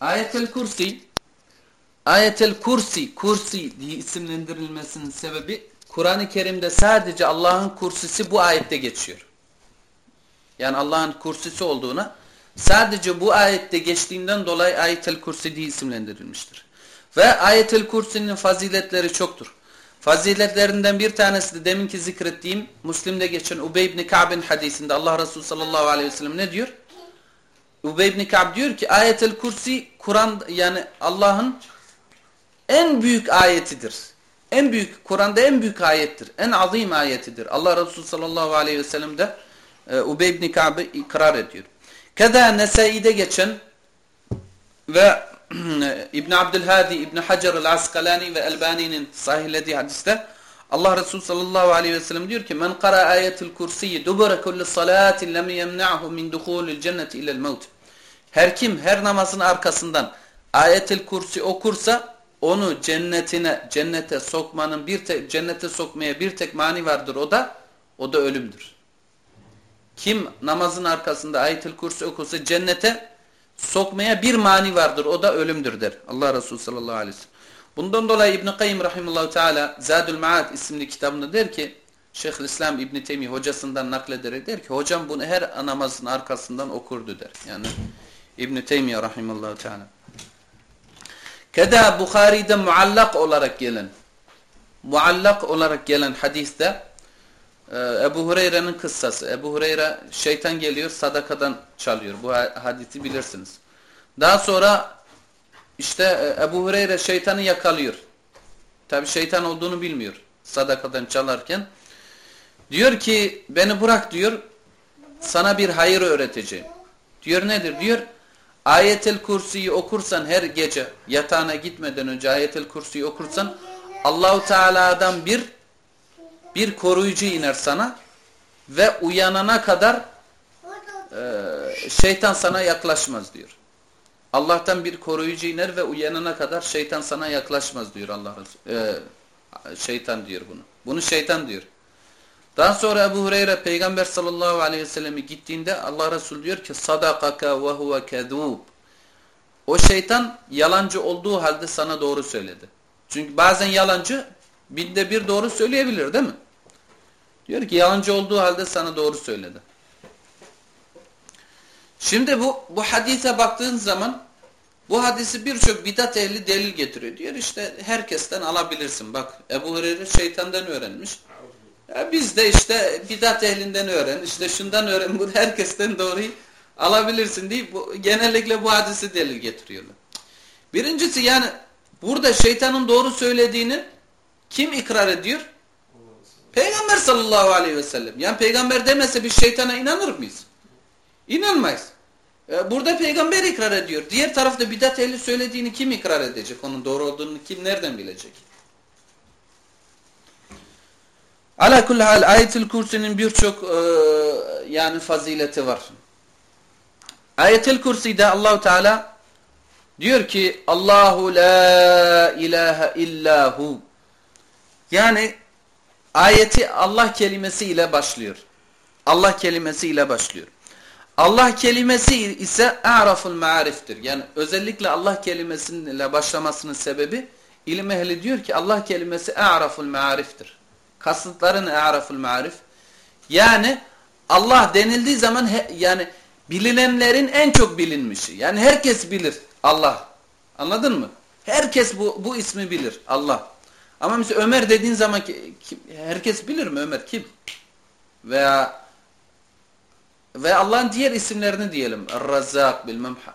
Ayetel Kursi Ayetel Kursi Kursi diye isimlendirilmesinin sebebi Kur'an-ı Kerim'de sadece Allah'ın kursisi bu ayette geçiyor. Yani Allah'ın kursisi olduğuna sadece bu ayette geçtiğinden dolayı Ayetel Kursi diye isimlendirilmiştir. Ve Ayetel Kursi'nin faziletleri çoktur. Faziletlerinden bir tanesi de deminki zikrettiğim Müslim'de geçen Ubey ibn Ka'b'in hadisinde Allah Resulü sallallahu aleyhi ve sellem ne diyor? Ubey ibn Ka'b diyor ki Ayetel Kursi Kur'an yani Allah'ın en büyük ayetidir. En büyük Kur'an'da en büyük ayettir. En azim ayetidir. Allah Resulü sallallahu aleyhi ve sellem de e, Ubey ibn Ka'b'ı ikrar ediyor. Keda Nesai'de geçen ve İbn Abdülhadi, İbn Hacer el-Askalani ve Elbani'nin sahihlediği hadiste Allah Resulü sallallahu aleyhi ve sellem diyor ki men kara ayetul kursiyi dubura kulli salatin lem yemna'hu min duhulil cenneti ilel mevt. Her kim her namazın arkasından ayetul kursi okursa onu cennetine cennete sokmanın bir tek cennete sokmaya bir tek mani vardır o da o da ölümdür. Kim namazın arkasında ayetul kursi okursa cennete sokmaya bir mani vardır. O da ölümdür der. Allah Resulü sallallahu aleyhi ve sellem. Bundan dolayı İbn-i Kayyum rahimullahu teala Zadül Maad isimli kitabında der ki Şeyhülislam İbn Teymi hocasından naklederek der ki hocam bunu her namazın arkasından okurdu der. Yani İbn Teymiye teala. Keda Bukhari'de muallak olarak gelen muallak olarak gelen hadiste e, Ebu Hureyre'nin kıssası. Ebu Hureyre şeytan geliyor sadakadan çalıyor. Bu hadisi bilirsiniz. Daha sonra işte e, Ebu Hureyre şeytanı yakalıyor. Tabi şeytan olduğunu bilmiyor. Sadakadan çalarken. Diyor ki beni bırak diyor. Sana bir hayır öğreteceğim. Diyor nedir? Diyor Ayetel Kursi'yi okursan her gece yatağına gitmeden önce Ayetel Kursi'yi okursan Allahu Teala'dan bir bir koruyucu iner sana ve uyanana kadar e, şeytan sana yaklaşmaz diyor. Allah'tan bir koruyucu iner ve uyanana kadar şeytan sana yaklaşmaz diyor Allah e, şeytan diyor bunu. Bunu şeytan diyor. Daha sonra Ebu Hureyre Peygamber sallallahu aleyhi ve sellemi gittiğinde Allah Resulü diyor ki sadakaka ve huve kedub. O şeytan yalancı olduğu halde sana doğru söyledi. Çünkü bazen yalancı binde bir doğru söyleyebilir değil mi? Diyor ki yalancı olduğu halde sana doğru söyledi. Şimdi bu bu hadise baktığın zaman bu hadisi birçok bidat ehli delil getiriyor. Diyor işte herkesten alabilirsin. Bak Ebu Hureyre şeytandan öğrenmiş. Ya biz de işte bidat ehlinden öğren, işte şundan öğren, bu herkesten doğruyu alabilirsin diye bu, genellikle bu hadisi delil getiriyorlar. Birincisi yani burada şeytanın doğru söylediğini kim ikrar ediyor? Peygamber sallallahu aleyhi ve sellem. Yani peygamber demese biz şeytana inanır mıyız? İnanmayız. E, burada peygamber ikrar ediyor. Diğer tarafta bidat ehli söylediğini kim ikrar edecek? Onun doğru olduğunu kim nereden bilecek? Ala kulli hal ayetul kursi'nin birçok e, yani fazileti var. Ayetul kursi'de Allahu Teala diyor ki Allahu la ilahe illahu. Yani ayeti Allah kelimesi ile başlıyor. Allah kelimesi ile başlıyor. Allah kelimesi ise a'raful ma'ariftir. Yani özellikle Allah kelimesiyle başlamasının sebebi ilim ehli diyor ki Allah kelimesi a'raful ma'ariftir. Kasıtların a'raful ma'arif. Yani Allah denildiği zaman yani bilinenlerin en çok bilinmişi. Yani herkes bilir Allah. Anladın mı? Herkes bu, bu ismi bilir Allah. Ama mesela Ömer dediğin zaman kim, herkes bilir mi Ömer kim? Veya ve Allah'ın diğer isimlerini diyelim. El-Razzak,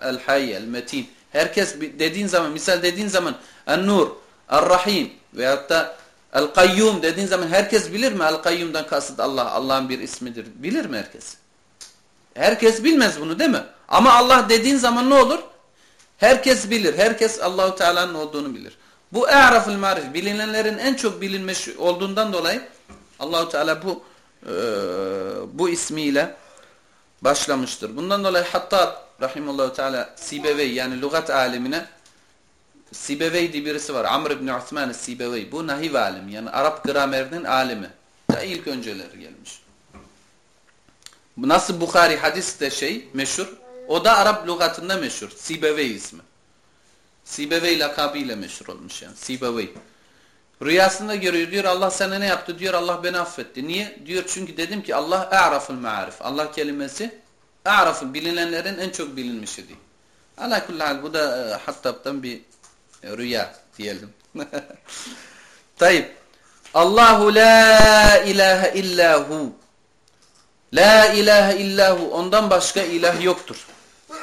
El-Hayy, El-Metin. Herkes dediğin zaman, misal dediğin zaman El-Nur, El-Rahim veyahut da El-Kayyum dediğin zaman herkes bilir mi? El-Kayyum'dan kasıt Allah, Allah'ın bir ismidir. Bilir mi herkes? Herkes bilmez bunu değil mi? Ama Allah dediğin zaman ne olur? Herkes bilir. Herkes Allahu Teala'nın olduğunu bilir. Bu e'raful marif bilinenlerin en çok bilinmiş olduğundan dolayı Allahu Teala bu e, bu ismiyle başlamıştır. Bundan dolayı hatta rahimullahu teala Sibevey yani lügat alimine Sibevey diye birisi var. Amr ibn Osman Sibevey. Bu nahiv alim. Yani Arap gramerinin alimi. Da ilk önceleri gelmiş. Nasıl Bukhari hadis de şey meşhur. O da Arap lügatında meşhur. Sibevey ismi. Sibevey lakabıyla meşhur olmuş yani. Sibevey. Rüyasında görüyor diyor Allah sana ne yaptı diyor Allah beni affetti. Niye? Diyor çünkü dedim ki Allah a'raful ma'arif. Allah kelimesi a'raful bilinenlerin en çok bilinmişi diyor. Ala kullahal bu da e, Hattab'dan bir rüya diyelim. Tayyip. Allahu la ilahe illahu. La ilahe illahu. Ondan başka ilah yoktur.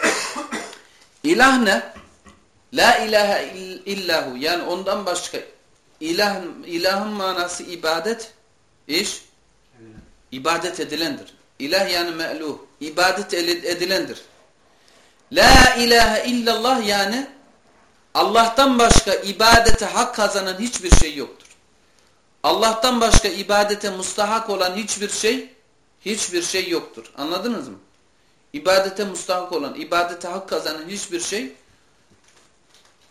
İlah ne? La ilahe illahu. Yani ondan başka ilah, ilahın manası ibadet. İş? İbadet edilendir. İlah yani me'luh. İbadet edilendir. La ilahe illallah yani Allah'tan başka ibadete hak kazanan hiçbir şey yoktur. Allah'tan başka ibadete mustahak olan hiçbir şey hiçbir şey yoktur. Anladınız mı? İbadete mustahak olan, ibadete hak kazanan hiçbir şey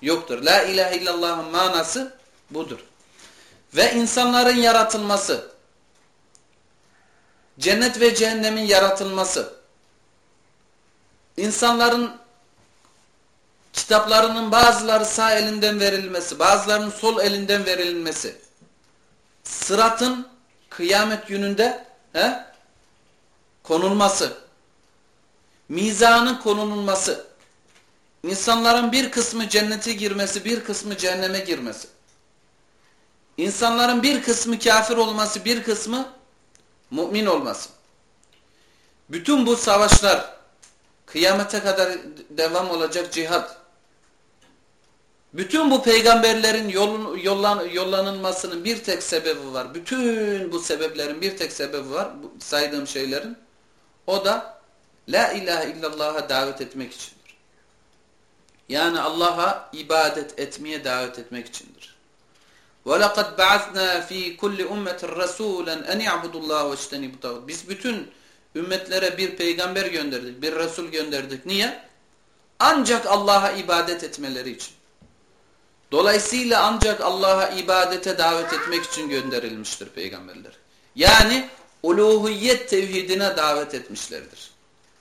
yoktur. La ilahe illallah'ın manası budur. Ve insanların yaratılması, cennet ve cehennemin yaratılması, insanların kitaplarının bazıları sağ elinden verilmesi, bazılarının sol elinden verilmesi, sıratın kıyamet gününde he, konulması, mizanın konulması, insanların bir kısmı cennete girmesi, bir kısmı cehenneme girmesi, insanların bir kısmı kafir olması, bir kısmı mümin olması. Bütün bu savaşlar, kıyamete kadar devam olacak cihat, bütün bu peygamberlerin yolun, yollan, yollanılmasının bir tek sebebi var. Bütün bu sebeplerin bir tek sebebi var. Bu saydığım şeylerin. O da La ilahe illallah'a davet etmek içindir. Yani Allah'a ibadet etmeye davet etmek içindir. وَلَقَدْ بَعَثْنَا ف۪ي كُلِّ اُمَّةٍ رَسُولًا اَنْ يَعْبُدُ اللّٰهُ وَاجْتَنِبُ Biz bütün ümmetlere bir peygamber gönderdik, bir Resul gönderdik. Niye? Ancak Allah'a ibadet etmeleri için. Dolayısıyla ancak Allah'a ibadete davet etmek için gönderilmiştir peygamberler. Yani uluhiyet tevhidine davet etmişlerdir.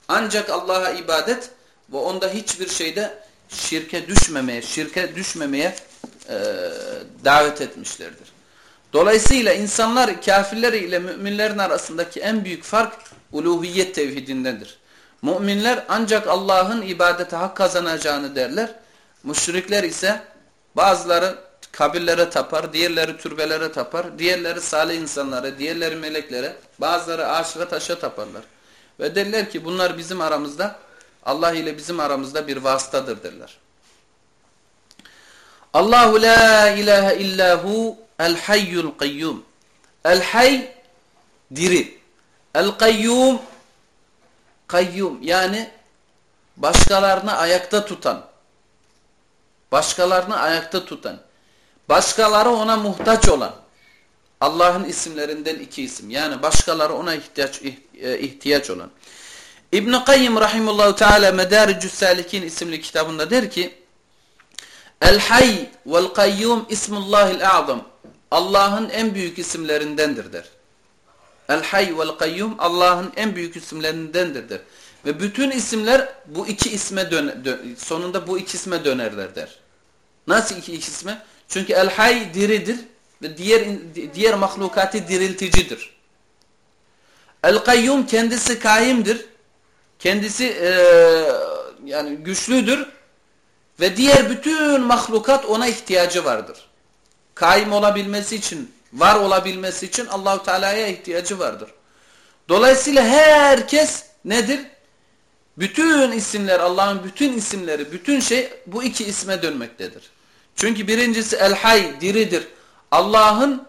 Ancak Allah'a ibadet ve onda hiçbir şeyde şirke düşmemeye, şirke düşmemeye e, davet etmişlerdir. Dolayısıyla insanlar kafirler ile müminlerin arasındaki en büyük fark uluhiyet tevhidindendir. Müminler ancak Allah'ın ibadete hak kazanacağını derler. Müşrikler ise Bazıları kabirlere tapar, diğerleri türbelere tapar, diğerleri salih insanlara, diğerleri meleklere, bazıları ağaçlara taşa taparlar. Ve derler ki bunlar bizim aramızda, Allah ile bizim aramızda bir vasıtadır derler. Allahu la ilahe illahu el hayyul kayyum. El hay diri. El kayyum kayyum yani başkalarını ayakta tutan Başkalarını ayakta tutan. Başkaları ona muhtaç olan. Allah'ın isimlerinden iki isim. Yani başkaları ona ihtiyaç e, ihtiyaç olan. İbn Kayyim rahimehullah teala Medaricus Salikin isimli kitabında der ki: El Hayy vel Kayyum ismullahil a'zam. Allah'ın en büyük isimlerindendir der. El Hayy vel Kayyum Allah'ın en büyük isimlerindendir der. Ve bütün isimler bu iki isme dön, dön sonunda bu iki isme dönerler der. Nasıl iki, isme? Çünkü el hay diridir ve diğer diğer mahlukatı dirilticidir. El kayyum kendisi kaimdir. Kendisi e, yani güçlüdür ve diğer bütün mahlukat ona ihtiyacı vardır. Kaim olabilmesi için, var olabilmesi için Allahu Teala'ya ihtiyacı vardır. Dolayısıyla herkes nedir? Bütün isimler, Allah'ın bütün isimleri, bütün şey bu iki isme dönmektedir. Çünkü birincisi el-hay, diridir. Allah'ın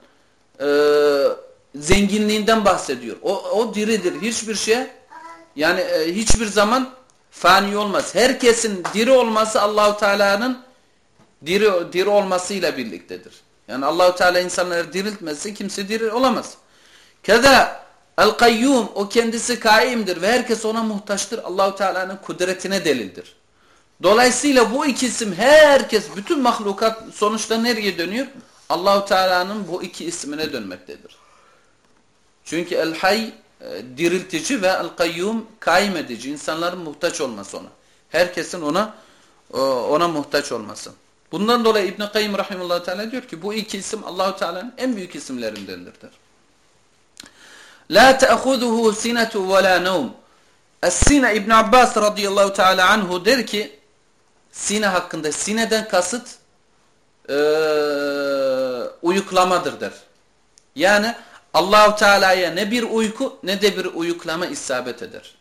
e, zenginliğinden bahsediyor. O, o diridir. Hiçbir şey, yani e, hiçbir zaman fani olmaz. Herkesin diri olması Allahu Teala'nın diri, diri olmasıyla birliktedir. Yani Allahu Teala insanları diriltmezse kimse diri olamaz. Keda El-Kayyum o kendisi kaimdir ve herkes ona muhtaçtır. Allahu Teala'nın kudretine delildir. Dolayısıyla bu iki isim herkes bütün mahlukat sonuçta nereye dönüyor? Allahu Teala'nın bu iki ismine dönmektedir. Çünkü El-Hay e, diriltici ve El-Kayyum kaim edici. insanların muhtaç olması ona. Herkesin ona ona muhtaç olması. Bundan dolayı İbn Kayyim rahimehullah teala diyor ki bu iki isim Allahu Teala'nın en büyük isimlerindendir. La ta'khuduhu sinatu ve la nawm. Es-Sine İbn Abbas radıyallahu teala anhu der ki Sine hakkında sineden kasıt e, uyuklamadır der. Yani Allahu Teala'ya ne bir uyku ne de bir uyuklama isabet eder.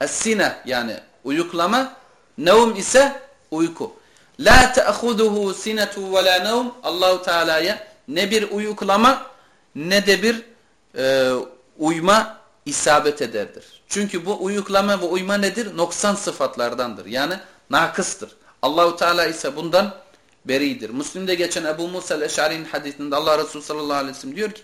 Es-Sine yani uyuklama, nevm ise uyku. La ta'khuduhu sinetu ve la nevm. Allahu Teala'ya ne bir uyuklama ne de bir e, uyma isabet ederdir. Çünkü bu uyuklama ve uyma nedir? Noksan sıfatlardandır. Yani nakıstır. Allahu Teala ise bundan beridir. Müslim'de geçen Ebu Musa el-Eş'ari'nin hadisinde Allah Resulü sallallahu aleyhi ve sellem diyor ki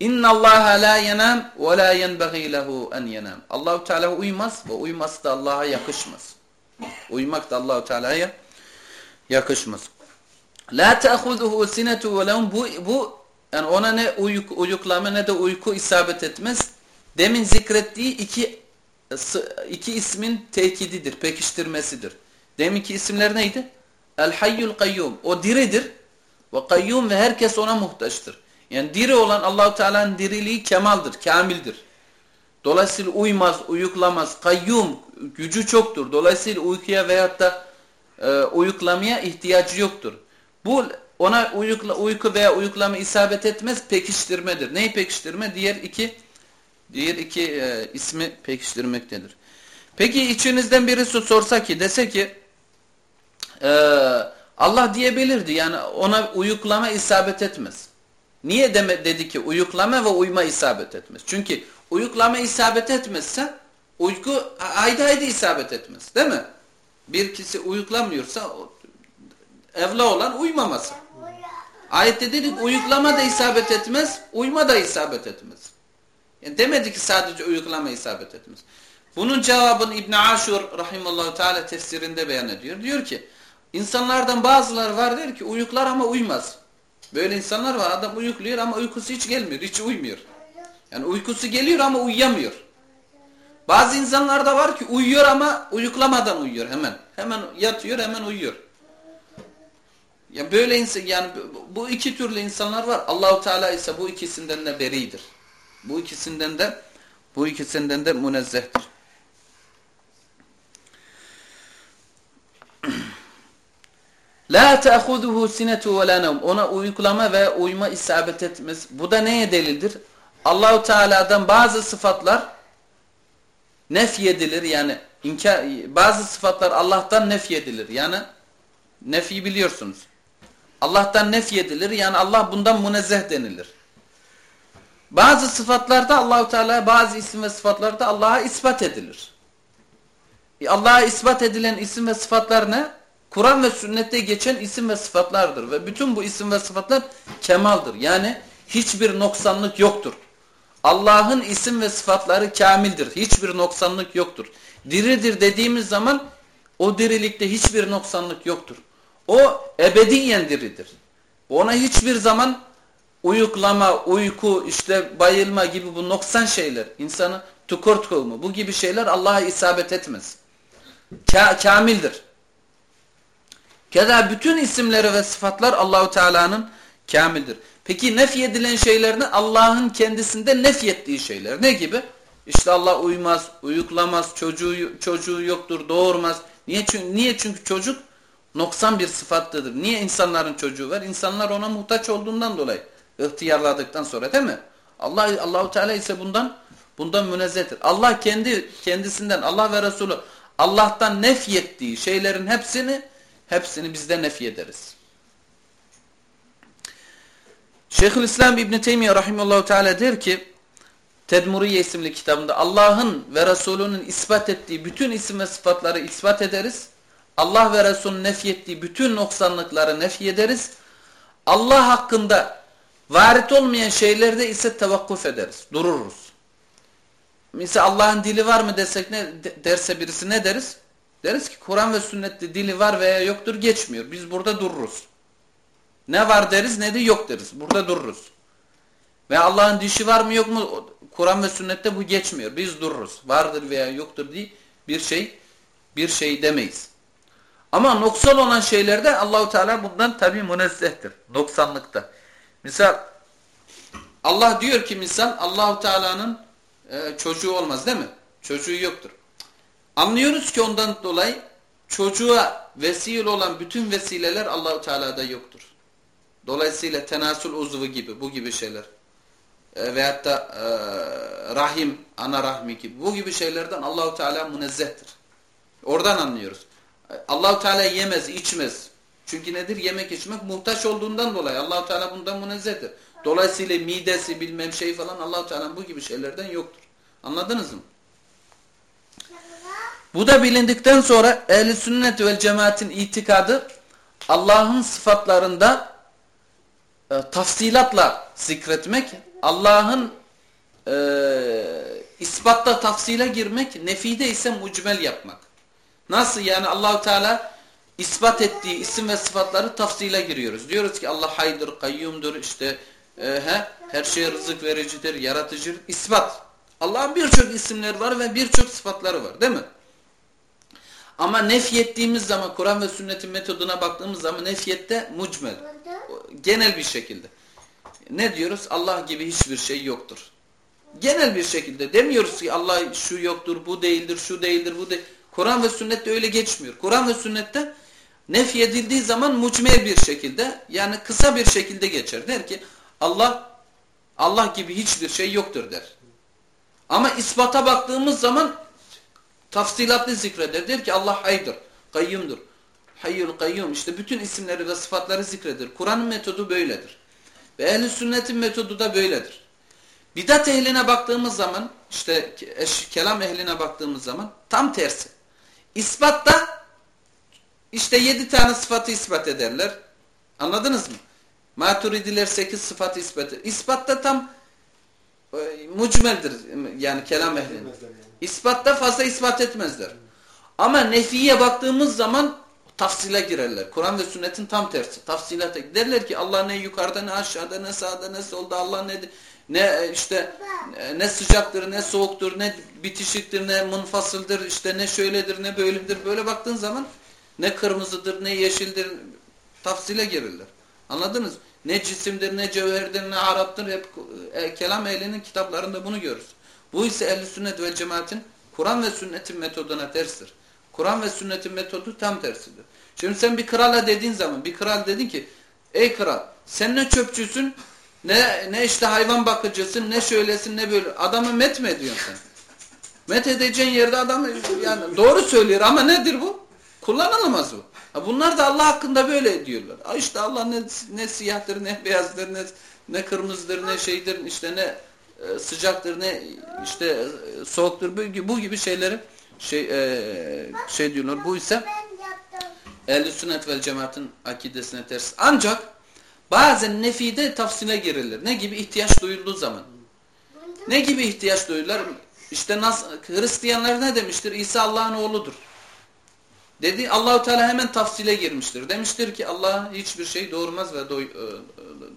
İnna Allah la yenam ve la yenbaghi lehu en yenam. Allahu Teala uymaz ve uyması da Allah'a yakışmaz. Uymak da Allahu Teala'ya yakışmaz. La ta'khuduhu sinetu ve bu yani ona ne uyuk, uyuklama ne de uyku isabet etmez. Demin zikrettiği iki iki ismin tekididir, pekiştirmesidir. Deminki isimler neydi? El Hayyul Kayyum. O diridir. Ve kayyum ve herkes ona muhtaçtır. Yani diri olan Allahu Teala'nın diriliği kemaldir, kamildir. Dolayısıyla uymaz, uyuklamaz. Kayyum gücü çoktur. Dolayısıyla uykuya veyahut da e, uyuklamaya ihtiyacı yoktur. Bu ona uyukla, uyku veya uyuklama isabet etmez, pekiştirmedir. Neyi pekiştirme? Diğer iki diğer iki e, ismi pekiştirmektedir. Peki içinizden birisi sorsa ki dese ki e, Allah diyebilirdi yani ona uyuklama isabet etmez. Niye deme, dedi ki uyuklama ve uyuma isabet etmez. Çünkü uyuklama isabet etmezse uyku ayda ayda isabet etmez. Değil mi? Bir kişi uyuklamıyorsa evla olan uymaması. Ayette dedik uyuklama da isabet etmez, uyuma da isabet etmez. Yani demedi ki sadece uyuklama isabet etmez. Bunun cevabını İbn Aşur rahimallahu teala tefsirinde beyan ediyor. Diyor ki insanlardan bazıları var der ki uyuklar ama uymaz. Böyle insanlar var adam uyukluyor ama uykusu hiç gelmiyor, hiç uymuyor. Yani uykusu geliyor ama uyuyamıyor. Bazı insanlar da var ki uyuyor ama uyuklamadan uyuyor hemen. Hemen yatıyor hemen uyuyor. Ya böyle insan yani bu iki türlü insanlar var. Allahu Teala ise bu ikisinden de beridir. Bu ikisinden de bu ikisinden de münezzehtir. La ta'khuduhu sinetu ve la nevm. Ona uyuklama ve uyuma isabet etmez. Bu da neye delildir? Allahu Teala'dan bazı sıfatlar nefyedilir yani inkar bazı sıfatlar Allah'tan nefyedilir. Yani nefi biliyorsunuz. Allah'tan nefyedilir yani Allah bundan münezzeh denilir. Bazı sıfatlarda Allahu Teala bazı isim ve sıfatlarda Allah'a ispat edilir. E Allah'a ispat edilen isim ve sıfatlar ne? Kur'an ve sünnette geçen isim ve sıfatlardır ve bütün bu isim ve sıfatlar kemaldir. Yani hiçbir noksanlık yoktur. Allah'ın isim ve sıfatları kamildir. Hiçbir noksanlık yoktur. Diridir dediğimiz zaman o dirilikte hiçbir noksanlık yoktur. O ebediyen diridir. Ona hiçbir zaman uyuklama, uyku, işte bayılma gibi bu noksan şeyler, insanı tukurt koyma bu gibi şeyler Allah'a isabet etmez. Ka kamildir. Keda bütün isimleri ve sıfatlar Allahu Teala'nın kamildir. Peki nefyedilen şeyler ne? Allah'ın kendisinde nefyettiği şeyler. Ne gibi? İşte Allah uyumaz, uyuklamaz, çocuğu çocuğu yoktur, doğurmaz. Niye çünkü niye çünkü çocuk noksan bir sıfatlıdır. Niye insanların çocuğu var? İnsanlar ona muhtaç olduğundan dolayı ihtiyarladıktan sonra değil mi? Allah Allahu Teala ise bundan bundan münezzehtir. Allah kendi kendisinden Allah ve Resulü Allah'tan nefyettiği şeylerin hepsini hepsini bizden nefyederiz. Şeyhülislam İbn Teymiyye rahimehullahü teala der ki Tedmuriye isimli kitabında Allah'ın ve Resulünün ispat ettiği bütün isim ve sıfatları ispat ederiz. Allah ve Resulünün nefyettiği bütün noksanlıkları nefyederiz. Allah hakkında varit olmayan şeylerde ise tevakkuf ederiz, dururuz. Mesela Allah'ın dili var mı desek ne derse birisi ne deriz? Deriz ki Kur'an ve sünnette dili var veya yoktur geçmiyor. Biz burada dururuz. Ne var deriz ne de yok deriz. Burada dururuz. Ve Allah'ın dişi var mı yok mu? Kur'an ve sünnette bu geçmiyor. Biz dururuz. Vardır veya yoktur diye bir şey bir şey demeyiz. Ama noksan olan şeylerde Allahu Teala bundan tabi münezzehtir. Noksanlıkta. Misal Allah diyor ki misal Allahu Teala'nın e, çocuğu olmaz değil mi? Çocuğu yoktur. Anlıyoruz ki ondan dolayı çocuğa vesile olan bütün vesileler Allahu Teala'da yoktur. Dolayısıyla tenasul uzvu gibi bu gibi şeyler e, veyahut da e, rahim, ana rahmi gibi bu gibi şeylerden Allahu Teala münezzehtir. Oradan anlıyoruz. Allahu Teala yemez, içmez. Çünkü nedir? Yemek içmek muhtaç olduğundan dolayı Allahu Teala bundan münezzehtir. Dolayısıyla midesi bilmem şey falan Allahu Teala bu gibi şeylerden yoktur. Anladınız mı? Bu da bilindikten sonra ehl sünnet ve cemaatin itikadı Allah'ın sıfatlarında e, tafsilatla zikretmek, Allah'ın e, ispatta tafsile girmek, nefide ise mucmel yapmak. Nasıl yani Allahu Teala ispat ettiği isim ve sıfatları tafsile giriyoruz. Diyoruz ki Allah haydır, kayyumdur, işte e, he, her şeye rızık vericidir, yaratıcıdır. İspat. Allah'ın birçok isimleri var ve birçok sıfatları var değil mi? Ama nefyettiğimiz zaman Kur'an ve sünnetin metoduna baktığımız zaman nefyette mucmel. Genel bir şekilde. Ne diyoruz? Allah gibi hiçbir şey yoktur. Genel bir şekilde demiyoruz ki Allah şu yoktur, bu değildir, şu değildir, bu değil. Kur'an ve sünnette öyle geçmiyor. Kur'an ve sünnette nefyedildiği zaman mucmel bir şekilde yani kısa bir şekilde geçer. Der ki Allah Allah gibi hiçbir şey yoktur der. Ama ispata baktığımız zaman tafsilatlı zikreder. Der ki Allah haydır, kayyumdur. Hayyul kayyum işte bütün isimleri ve sıfatları zikredir. Kur'an'ın metodu böyledir. Ve ehl sünnetin metodu da böyledir. Bidat ehline baktığımız zaman işte kelam ehline baktığımız zaman tam tersi. İspatta işte yedi tane sıfatı ispat ederler. Anladınız mı? Maturidiler sekiz sıfatı ispat eder. İspatta tam e, mucmeldir yani kelam ehlinin. İspatta fazla ispat etmezler. Ama nefiye baktığımız zaman tafsile girerler. Kur'an ve sünnetin tam tersi. Tafsilata derler ki Allah ne yukarıda ne aşağıda ne sağda ne solda Allah ne ne işte ne sıcaktır ne soğuktur ne bitişiktir ne munfasıldır işte ne şöyledir ne böyledir. Böyle baktığın zaman ne kırmızıdır ne yeşildir tafsile girirler. Anladınız? Ne cisimdir ne cevherdir ne Arap'tır hep e, kelam ehlinin kitaplarında bunu görürüz. Bu ise ehl sünnet ve cemaatin Kur'an ve sünnetin metoduna terstir. Kur'an ve sünnetin metodu tam tersidir. Şimdi sen bir krala dediğin zaman bir kral dedin ki ey kral sen ne çöpçüsün ne, ne işte hayvan bakıcısın ne şöylesin ne böyle adamı met mi ediyorsun sen? Met edeceğin yerde adam yani doğru söylüyor ama nedir bu? Kullanılamaz bu. Bunlar da Allah hakkında böyle diyorlar. İşte Allah ne, ne siyahtır ne beyazdır ne, ne kırmızıdır ne şeydir işte ne e, sıcaktır ne işte e, soğuktur bu, bu gibi şeyleri şey e, şey diyorlar. Bu ise ehl sünnet vel cemaatin akidesine ters. Ancak bazen nefide tafsile girilir. Ne gibi ihtiyaç duyulduğu zaman. Ne gibi ihtiyaç duyulur? İşte nasıl, Hristiyanlar ne demiştir? İsa Allah'ın oğludur. Dedi Allahu Teala hemen tafsile girmiştir. Demiştir ki Allah hiçbir şey doğurmaz ve do, e,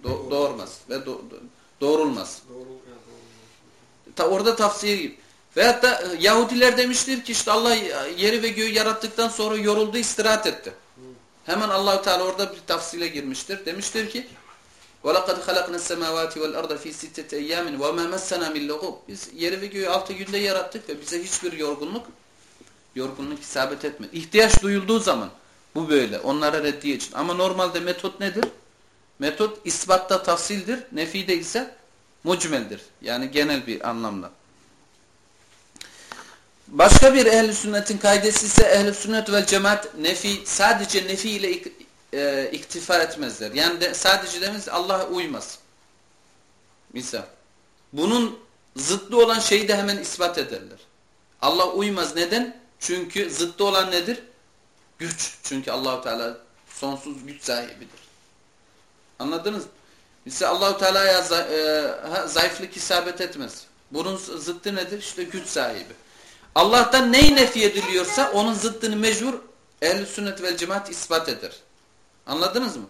do, doğurmaz ve do, doğrulmaz. Ta orada tafsir gibi. Veyahut da e, Yahudiler demiştir ki işte Allah yeri ve göğü yarattıktan sonra yoruldu istirahat etti. Hemen Allahu Teala orada bir tafsile girmiştir. Demiştir ki وَلَقَدْ خَلَقْنَا السَّمَاوَاتِ وَالْأَرْضَ فِي سِتَّةِ اَيَّامٍ وَمَا مَسَّنَا مِنْ لُغُوبٍ Biz yeri ve göğü altı günde yarattık ve bize hiçbir yorgunluk yorgunluk isabet etmedi. İhtiyaç duyulduğu zaman bu böyle. Onlara reddiye için. Ama normalde metot nedir? Metot isbatta tafsildir. Nefide ise mucmeldir. Yani genel bir anlamda. Başka bir ehl sünnetin kaidesi ise ehl sünnet ve cemaat nefi sadece nefi ile ik, e, iktifa etmezler. Yani de, sadece demez Allah'a uymaz. Misal. Bunun zıttı olan şeyi de hemen ispat ederler. Allah uymaz. Neden? Çünkü zıttı olan nedir? Güç. Çünkü Allahu Teala sonsuz güç sahibidir. Anladınız mı? Mesela Allahu Teala'ya e, zayıflık isabet etmez. Bunun zıttı nedir? İşte güç sahibi. Allah'tan neyi nefi ediliyorsa onun zıttını mecbur ehl sünnet vel cemaat ispat eder. Anladınız mı?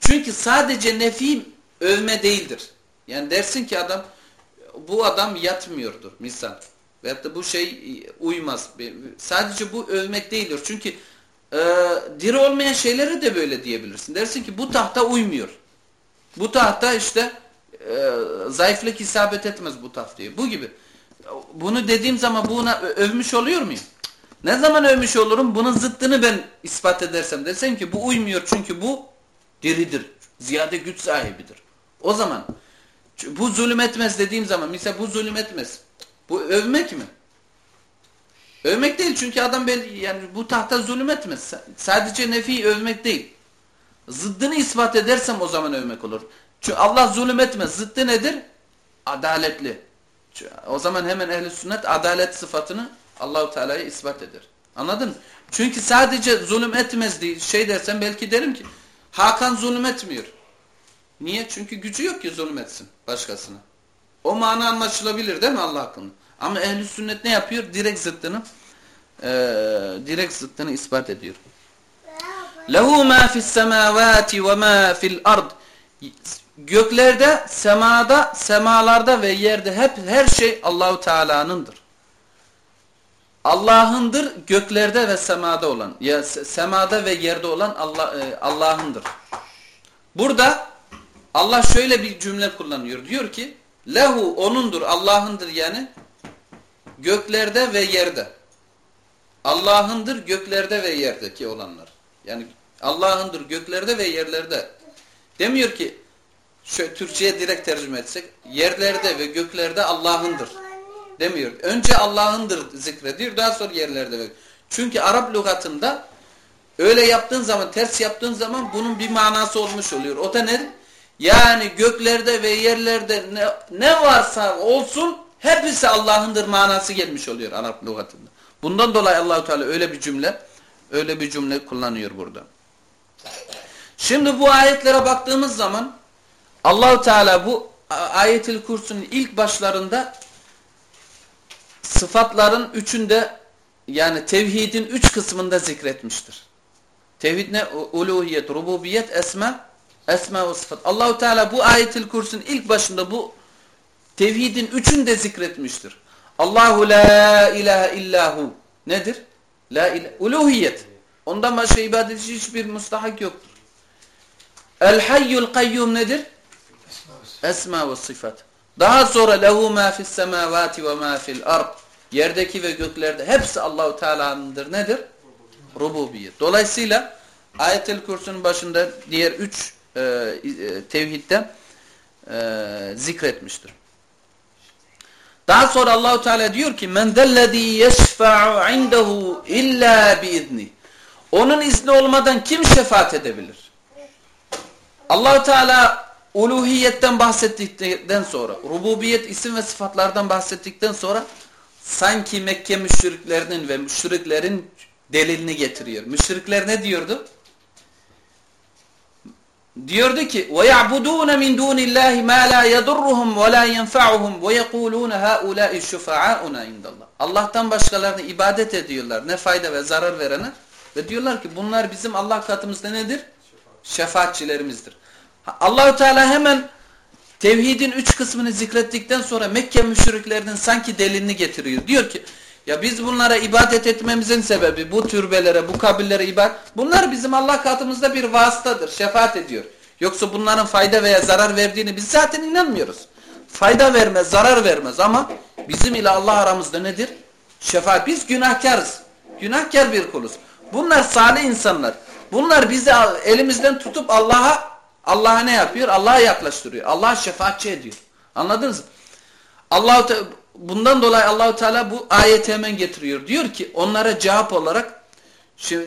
Çünkü sadece nefi övme değildir. Yani dersin ki adam bu adam yatmıyordur misal. Veyahut da bu şey uymaz. Sadece bu övmek değildir. Çünkü e, diri olmayan şeyleri de böyle diyebilirsin. Dersin ki bu tahta uymuyor. Bu tahta işte e, zayıflık isabet etmez bu tahtaya. Bu gibi. Bunu dediğim zaman buna övmüş oluyor muyum? Ne zaman övmüş olurum? Bunun zıttını ben ispat edersem desem ki bu uymuyor çünkü bu diridir. Ziyade güç sahibidir. O zaman bu zulüm etmez dediğim zaman mesela bu zulüm etmez. Bu övmek mi? Övmek değil çünkü adam belli yani bu tahta zulüm etmez. Sadece nefi övmek değil. Zıddını ispat edersem o zaman övmek olur. Çünkü Allah zulüm etmez. Zıddı nedir? Adaletli. O zaman hemen ehli sünnet adalet sıfatını Allahu Teala'ya ispat eder. Anladın mı? Çünkü sadece zulüm etmez diye şey dersen belki derim ki Hakan zulüm etmiyor. Niye? Çünkü gücü yok ki zulüm etsin başkasına. O mana anlaşılabilir değil mi Allah hakkında? Ama ehli sünnet ne yapıyor? Direkt zıttını e, direkt zıttını ispat ediyor. Lehu ma fis semavati ve ma fil ard. Göklerde, semada, semalarda ve yerde hep her şey Allahu Teala'nındır. Allah'ındır göklerde ve semada olan. Ya semada ve yerde olan Allah e, Allah'ındır. Burada Allah şöyle bir cümle kullanıyor. Diyor ki lehu onundur, Allah'ındır yani göklerde ve yerde. Allah'ındır göklerde ve yerdeki olanlar. Yani Allah'ındır göklerde ve yerlerde. Demiyor ki Türkçe'ye direkt tercüme etsek yerlerde ve göklerde Allah'ındır. Demiyor. Önce Allah'ındır zikrediyor daha sonra yerlerde ve çünkü Arap lügatında öyle yaptığın zaman ters yaptığın zaman bunun bir manası olmuş oluyor. O da ne? Yani göklerde ve yerlerde ne, ne varsa olsun hepsi Allah'ındır manası gelmiş oluyor Arap lügatında. Bundan dolayı Allahu Teala öyle bir cümle öyle bir cümle kullanıyor burada. Şimdi bu ayetlere baktığımız zaman Allahu Teala bu ayetil kursunun ilk başlarında sıfatların üçünde yani tevhidin üç kısmında zikretmiştir. Tevhid ne? Uluhiyet, rububiyet, esma, esma ve sıfat. Allahu Teala bu ayetil kursun ilk başında bu tevhidin üçünü de zikretmiştir. Allahu la ilahe illahu. Nedir? La ilahe. Uluhiyet. Ondan başka ibadet hiçbir mustahak yoktur. El hayyul kayyum nedir? Esma ve sıfat. Daha sonra lehu ma fis semavati ve ma fil ard. Yerdeki ve göklerde hepsi Allahu Teala'nındır. Nedir? Rububiyet. Dolayısıyla Ayet-el Kursunun başında diğer üç e, e, tevhidde e, zikretmiştir. Daha sonra Allahu Teala diyor ki men zellezî yeşfa'u indehu illa biizni. Onun izni olmadan kim şefaat edebilir? Allahu Teala uluhiyetten bahsettikten sonra, rububiyet isim ve sıfatlardan bahsettikten sonra sanki Mekke müşriklerinin ve müşriklerin delilini getiriyor. Müşrikler ne diyordu? Diyordu ki وَيَعْبُدُونَ مِنْ دُونِ اللّٰهِ مَا لَا يَضُرُّهُمْ وَلَا يَنْفَعُهُمْ وَيَقُولُونَ هَؤُلَاءِ شُفَعَاءُنَا اِنْدَ اللّٰهِ Allah'tan başkalarını ibadet ediyorlar. Ne fayda ve zarar verene. Ve diyorlar ki bunlar bizim Allah katımızda nedir? Şefaatçilerimizdir. Allahu Teala hemen tevhidin üç kısmını zikrettikten sonra Mekke müşriklerinin sanki delilini getiriyor. Diyor ki ya biz bunlara ibadet etmemizin sebebi bu türbelere, bu kabirlere ibadet. Bunlar bizim Allah katımızda bir vasıtadır. Şefaat ediyor. Yoksa bunların fayda veya zarar verdiğini biz zaten inanmıyoruz. Fayda vermez, zarar vermez ama bizim ile Allah aramızda nedir? Şefaat. Biz günahkarız. Günahkar bir kuluz. Bunlar salih insanlar. Bunlar bizi elimizden tutup Allah'a Allah'a ne yapıyor? Allah'a yaklaştırıyor. Allah'a şefaatçi ediyor. Anladınız mı? Allah bundan dolayı Allahu Teala bu ayeti hemen getiriyor. Diyor ki onlara cevap olarak şimdi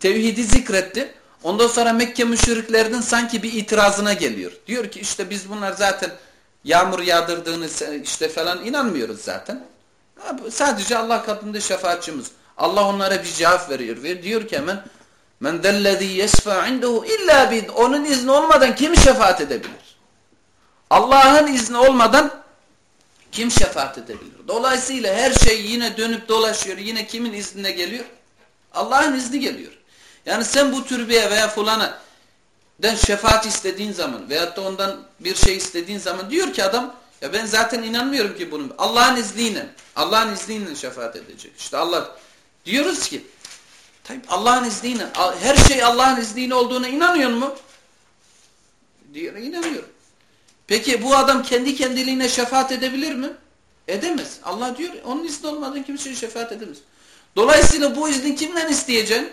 tevhidi zikretti. Ondan sonra Mekke müşriklerinin sanki bir itirazına geliyor. Diyor ki işte biz bunlar zaten yağmur yağdırdığını işte falan inanmıyoruz zaten. Sadece Allah katında şefaatçimiz. Allah onlara bir cevap veriyor. Ve diyor ki hemen men dellezî yesfa indehu illa bid. Onun izni olmadan kim şefaat edebilir? Allah'ın izni olmadan kim şefaat edebilir? Dolayısıyla her şey yine dönüp dolaşıyor. Yine kimin iznine geliyor? Allah'ın izni geliyor. Yani sen bu türbeye veya fulana den şefaat istediğin zaman veyahut da ondan bir şey istediğin zaman diyor ki adam ya ben zaten inanmıyorum ki bunun. Allah'ın izniyle Allah'ın izniyle şefaat edecek. İşte Allah diyoruz ki Tabii Allah'ın izniyle, her şey Allah'ın izniyle olduğuna inanıyor mu? Diyor, inanıyorum. Peki bu adam kendi kendiliğine şefaat edebilir mi? Edemez. Allah diyor onun izni olmadan kimseye şefaat edemez. Dolayısıyla bu izni kimden isteyeceksin?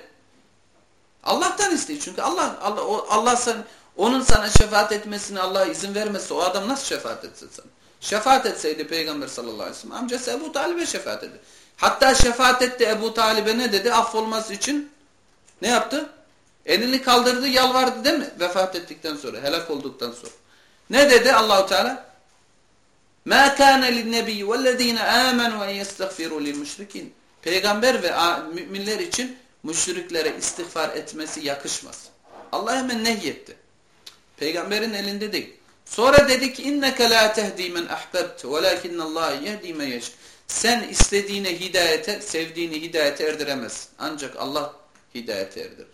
Allah'tan isteyeceksin. Çünkü Allah Allah Allah sen onun sana şefaat etmesine Allah izin vermezse o adam nasıl şefaat etsin sana? Şefaat etseydi Peygamber sallallahu aleyhi ve sellem amcası Ebu Talib'e şefaat etti. Hatta şefaat etti Ebu Talib'e ne dedi? Affolması için ne yaptı? Elini kaldırdı, yalvardı değil mi? Vefat ettikten sonra, helak olduktan sonra. Ne dedi Allahu Teala? "Ma kana lin-nebi vellezina amenu en yestagfiru lil-müşrikîn." Peygamber ve müminler için müşriklere istiğfar etmesi yakışmaz. Allah hemen nehyetti. Peygamberin elinde değil. Sonra dedi ki inneke la tehdi men ahbabte velakinne Allah yehdi men yeşe. Sen istediğine hidayete, sevdiğini hidayete erdiremezsin. Ancak Allah hidayete erdirir.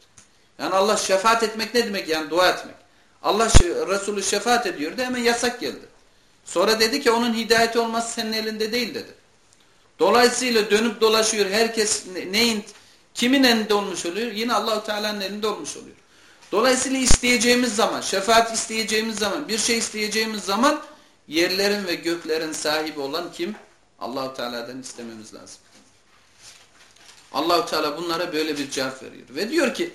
Yani Allah şefaat etmek ne demek? Yani dua etmek. Allah Resulü şefaat ediyordu hemen yasak geldi. Sonra dedi ki onun hidayeti olması senin elinde değil dedi. Dolayısıyla dönüp dolaşıyor herkes neyin kimin elinde olmuş oluyor? Yine Allahu Teala'nın elinde olmuş oluyor. Dolayısıyla isteyeceğimiz zaman, şefaat isteyeceğimiz zaman, bir şey isteyeceğimiz zaman yerlerin ve göklerin sahibi olan kim? Allahu Teala'dan istememiz lazım. Allahu Teala bunlara böyle bir cevap veriyor ve diyor ki: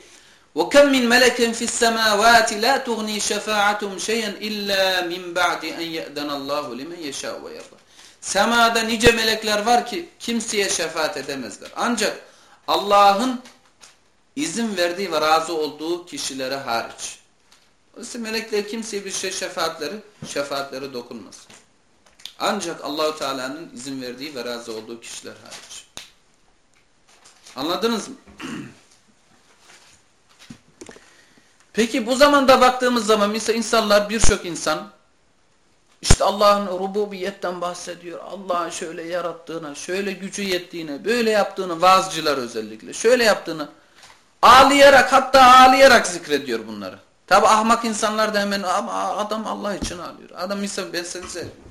"Ve kem min melekin fis semavati la tughni şefaatum şey'en illa min ba'di en ye'dana Allahu limen yasha ve yerda." Semada nice melekler var ki kimseye şefaat edemezler. Ancak Allah'ın izin verdiği ve razı olduğu kişilere hariç. Dolayısıyla melekler kimseye bir şey şefaatleri, şefaatleri dokunmaz. Ancak Allahu Teala'nın izin verdiği ve razı olduğu kişiler hariç. Anladınız mı? Peki bu zamanda baktığımız zaman insanlar birçok insan işte Allah'ın rububiyetten bahsediyor. Allah'ın şöyle yarattığına, şöyle gücü yettiğine, böyle yaptığını vaazcılar özellikle, şöyle yaptığını ağlayarak hatta ağlayarak zikrediyor bunları. Tabi ahmak insanlar da hemen adam Allah için ağlıyor. Adam insan ben seni seviyorum.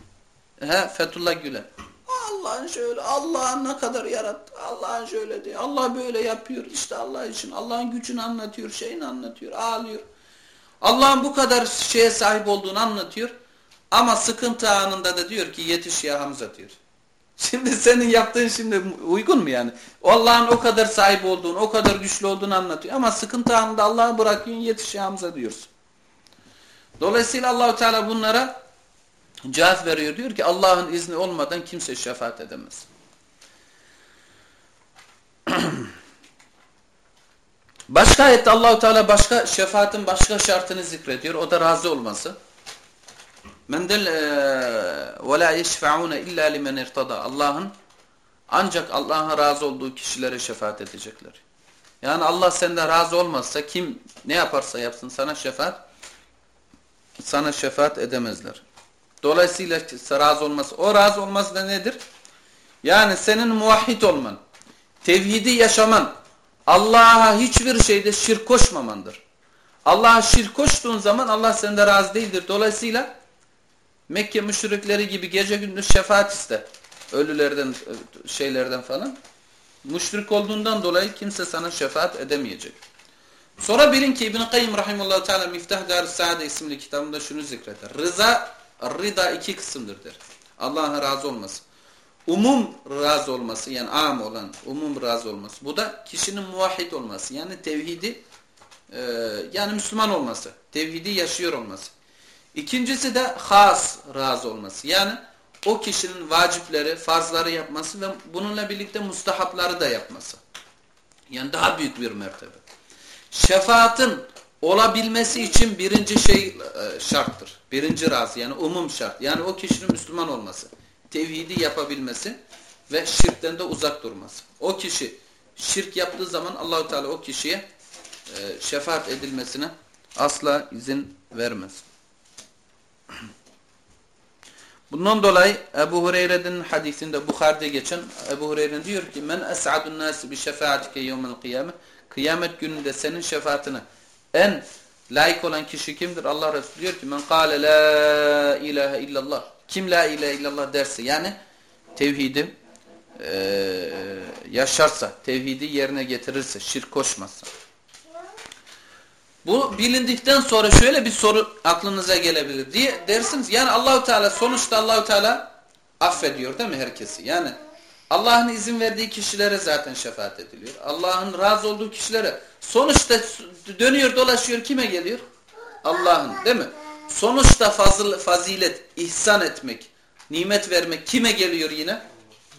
He, Fethullah Gülen. Allah'ın şöyle, Allah'ın ne kadar yarattı, Allah'ın şöyle diyor, Allah böyle yapıyor, işte Allah için, Allah'ın gücünü anlatıyor, şeyini anlatıyor, ağlıyor. Allah'ın bu kadar şeye sahip olduğunu anlatıyor. Ama sıkıntı anında da diyor ki yetiş ya Hamza diyor. Şimdi senin yaptığın şimdi uygun mu yani? Allah'ın o kadar sahip olduğunu, o kadar güçlü olduğunu anlatıyor. Ama sıkıntı anında Allah'ı bırakıyorsun yetiş ya Hamza diyorsun. Dolayısıyla Allahu Teala bunlara cevap veriyor. Diyor ki Allah'ın izni olmadan kimse şefaat edemez. başka ayette Allahu Teala başka şefaatin başka şartını zikrediyor. O da razı olması. Men del ve la yeşfa'un illa limen irtada. Allah'ın ancak Allah'a razı olduğu kişilere şefaat edecekler. Yani Allah sende razı olmazsa kim ne yaparsa yapsın sana şefaat sana şefaat edemezler. Dolayısıyla razı olması. O razı olması da nedir? Yani senin muvahhid olman, tevhidi yaşaman, Allah'a hiçbir şeyde şirk koşmamandır. Allah'a şirk koştuğun zaman Allah sende razı değildir. Dolayısıyla Mekke müşrikleri gibi gece gündüz şefaat iste. Ölülerden, şeylerden falan. Müşrik olduğundan dolayı kimse sana şefaat edemeyecek. Sonra bilin ki İbn-i Kayyum Rahimullahu Teala Miftah Dar-ı Saade isimli kitabında şunu zikreder. Rıza, rıda iki kısımdır der. Allah'a razı olması. Umum razı olması yani am olan umum razı olması. Bu da kişinin muvahhid olması. Yani tevhidi e, yani Müslüman olması. Tevhidi yaşıyor olması. İkincisi de has razı olması. Yani o kişinin vacipleri, farzları yapması ve bununla birlikte mustahapları da yapması. Yani daha büyük bir mertebe. Şefaatin olabilmesi için birinci şey e, şarttır. Birinci razı yani umum şart. Yani o kişinin Müslüman olması. Tevhidi yapabilmesi ve şirkten de uzak durması. O kişi şirk yaptığı zaman Allahu Teala o kişiye e, şefaat edilmesine asla izin vermez. Bundan dolayı Ebu Hureyre'nin hadisinde Bukhari'de geçen Ebu Hureyre diyor ki men es'adun nasi bi şefaatike yevmel kıyame kıyamet gününde senin şefaatine en layık olan kişi kimdir? Allah Resulü diyor ki men kâle la ilahe illallah kim la ilahe illallah derse yani tevhidi e, yaşarsa, tevhidi yerine getirirse, şirk koşmazsa. Bu bilindikten sonra şöyle bir soru aklınıza gelebilir diye dersiniz. Yani Allahu Teala sonuçta Allahu Teala affediyor değil mi herkesi? Yani Allah'ın izin verdiği kişilere zaten şefaat ediliyor. Allah'ın razı olduğu kişilere sonuçta dönüyor dolaşıyor kime geliyor? Allah'ın değil mi? Sonuçta fazıl, fazilet, ihsan etmek, nimet vermek kime geliyor yine?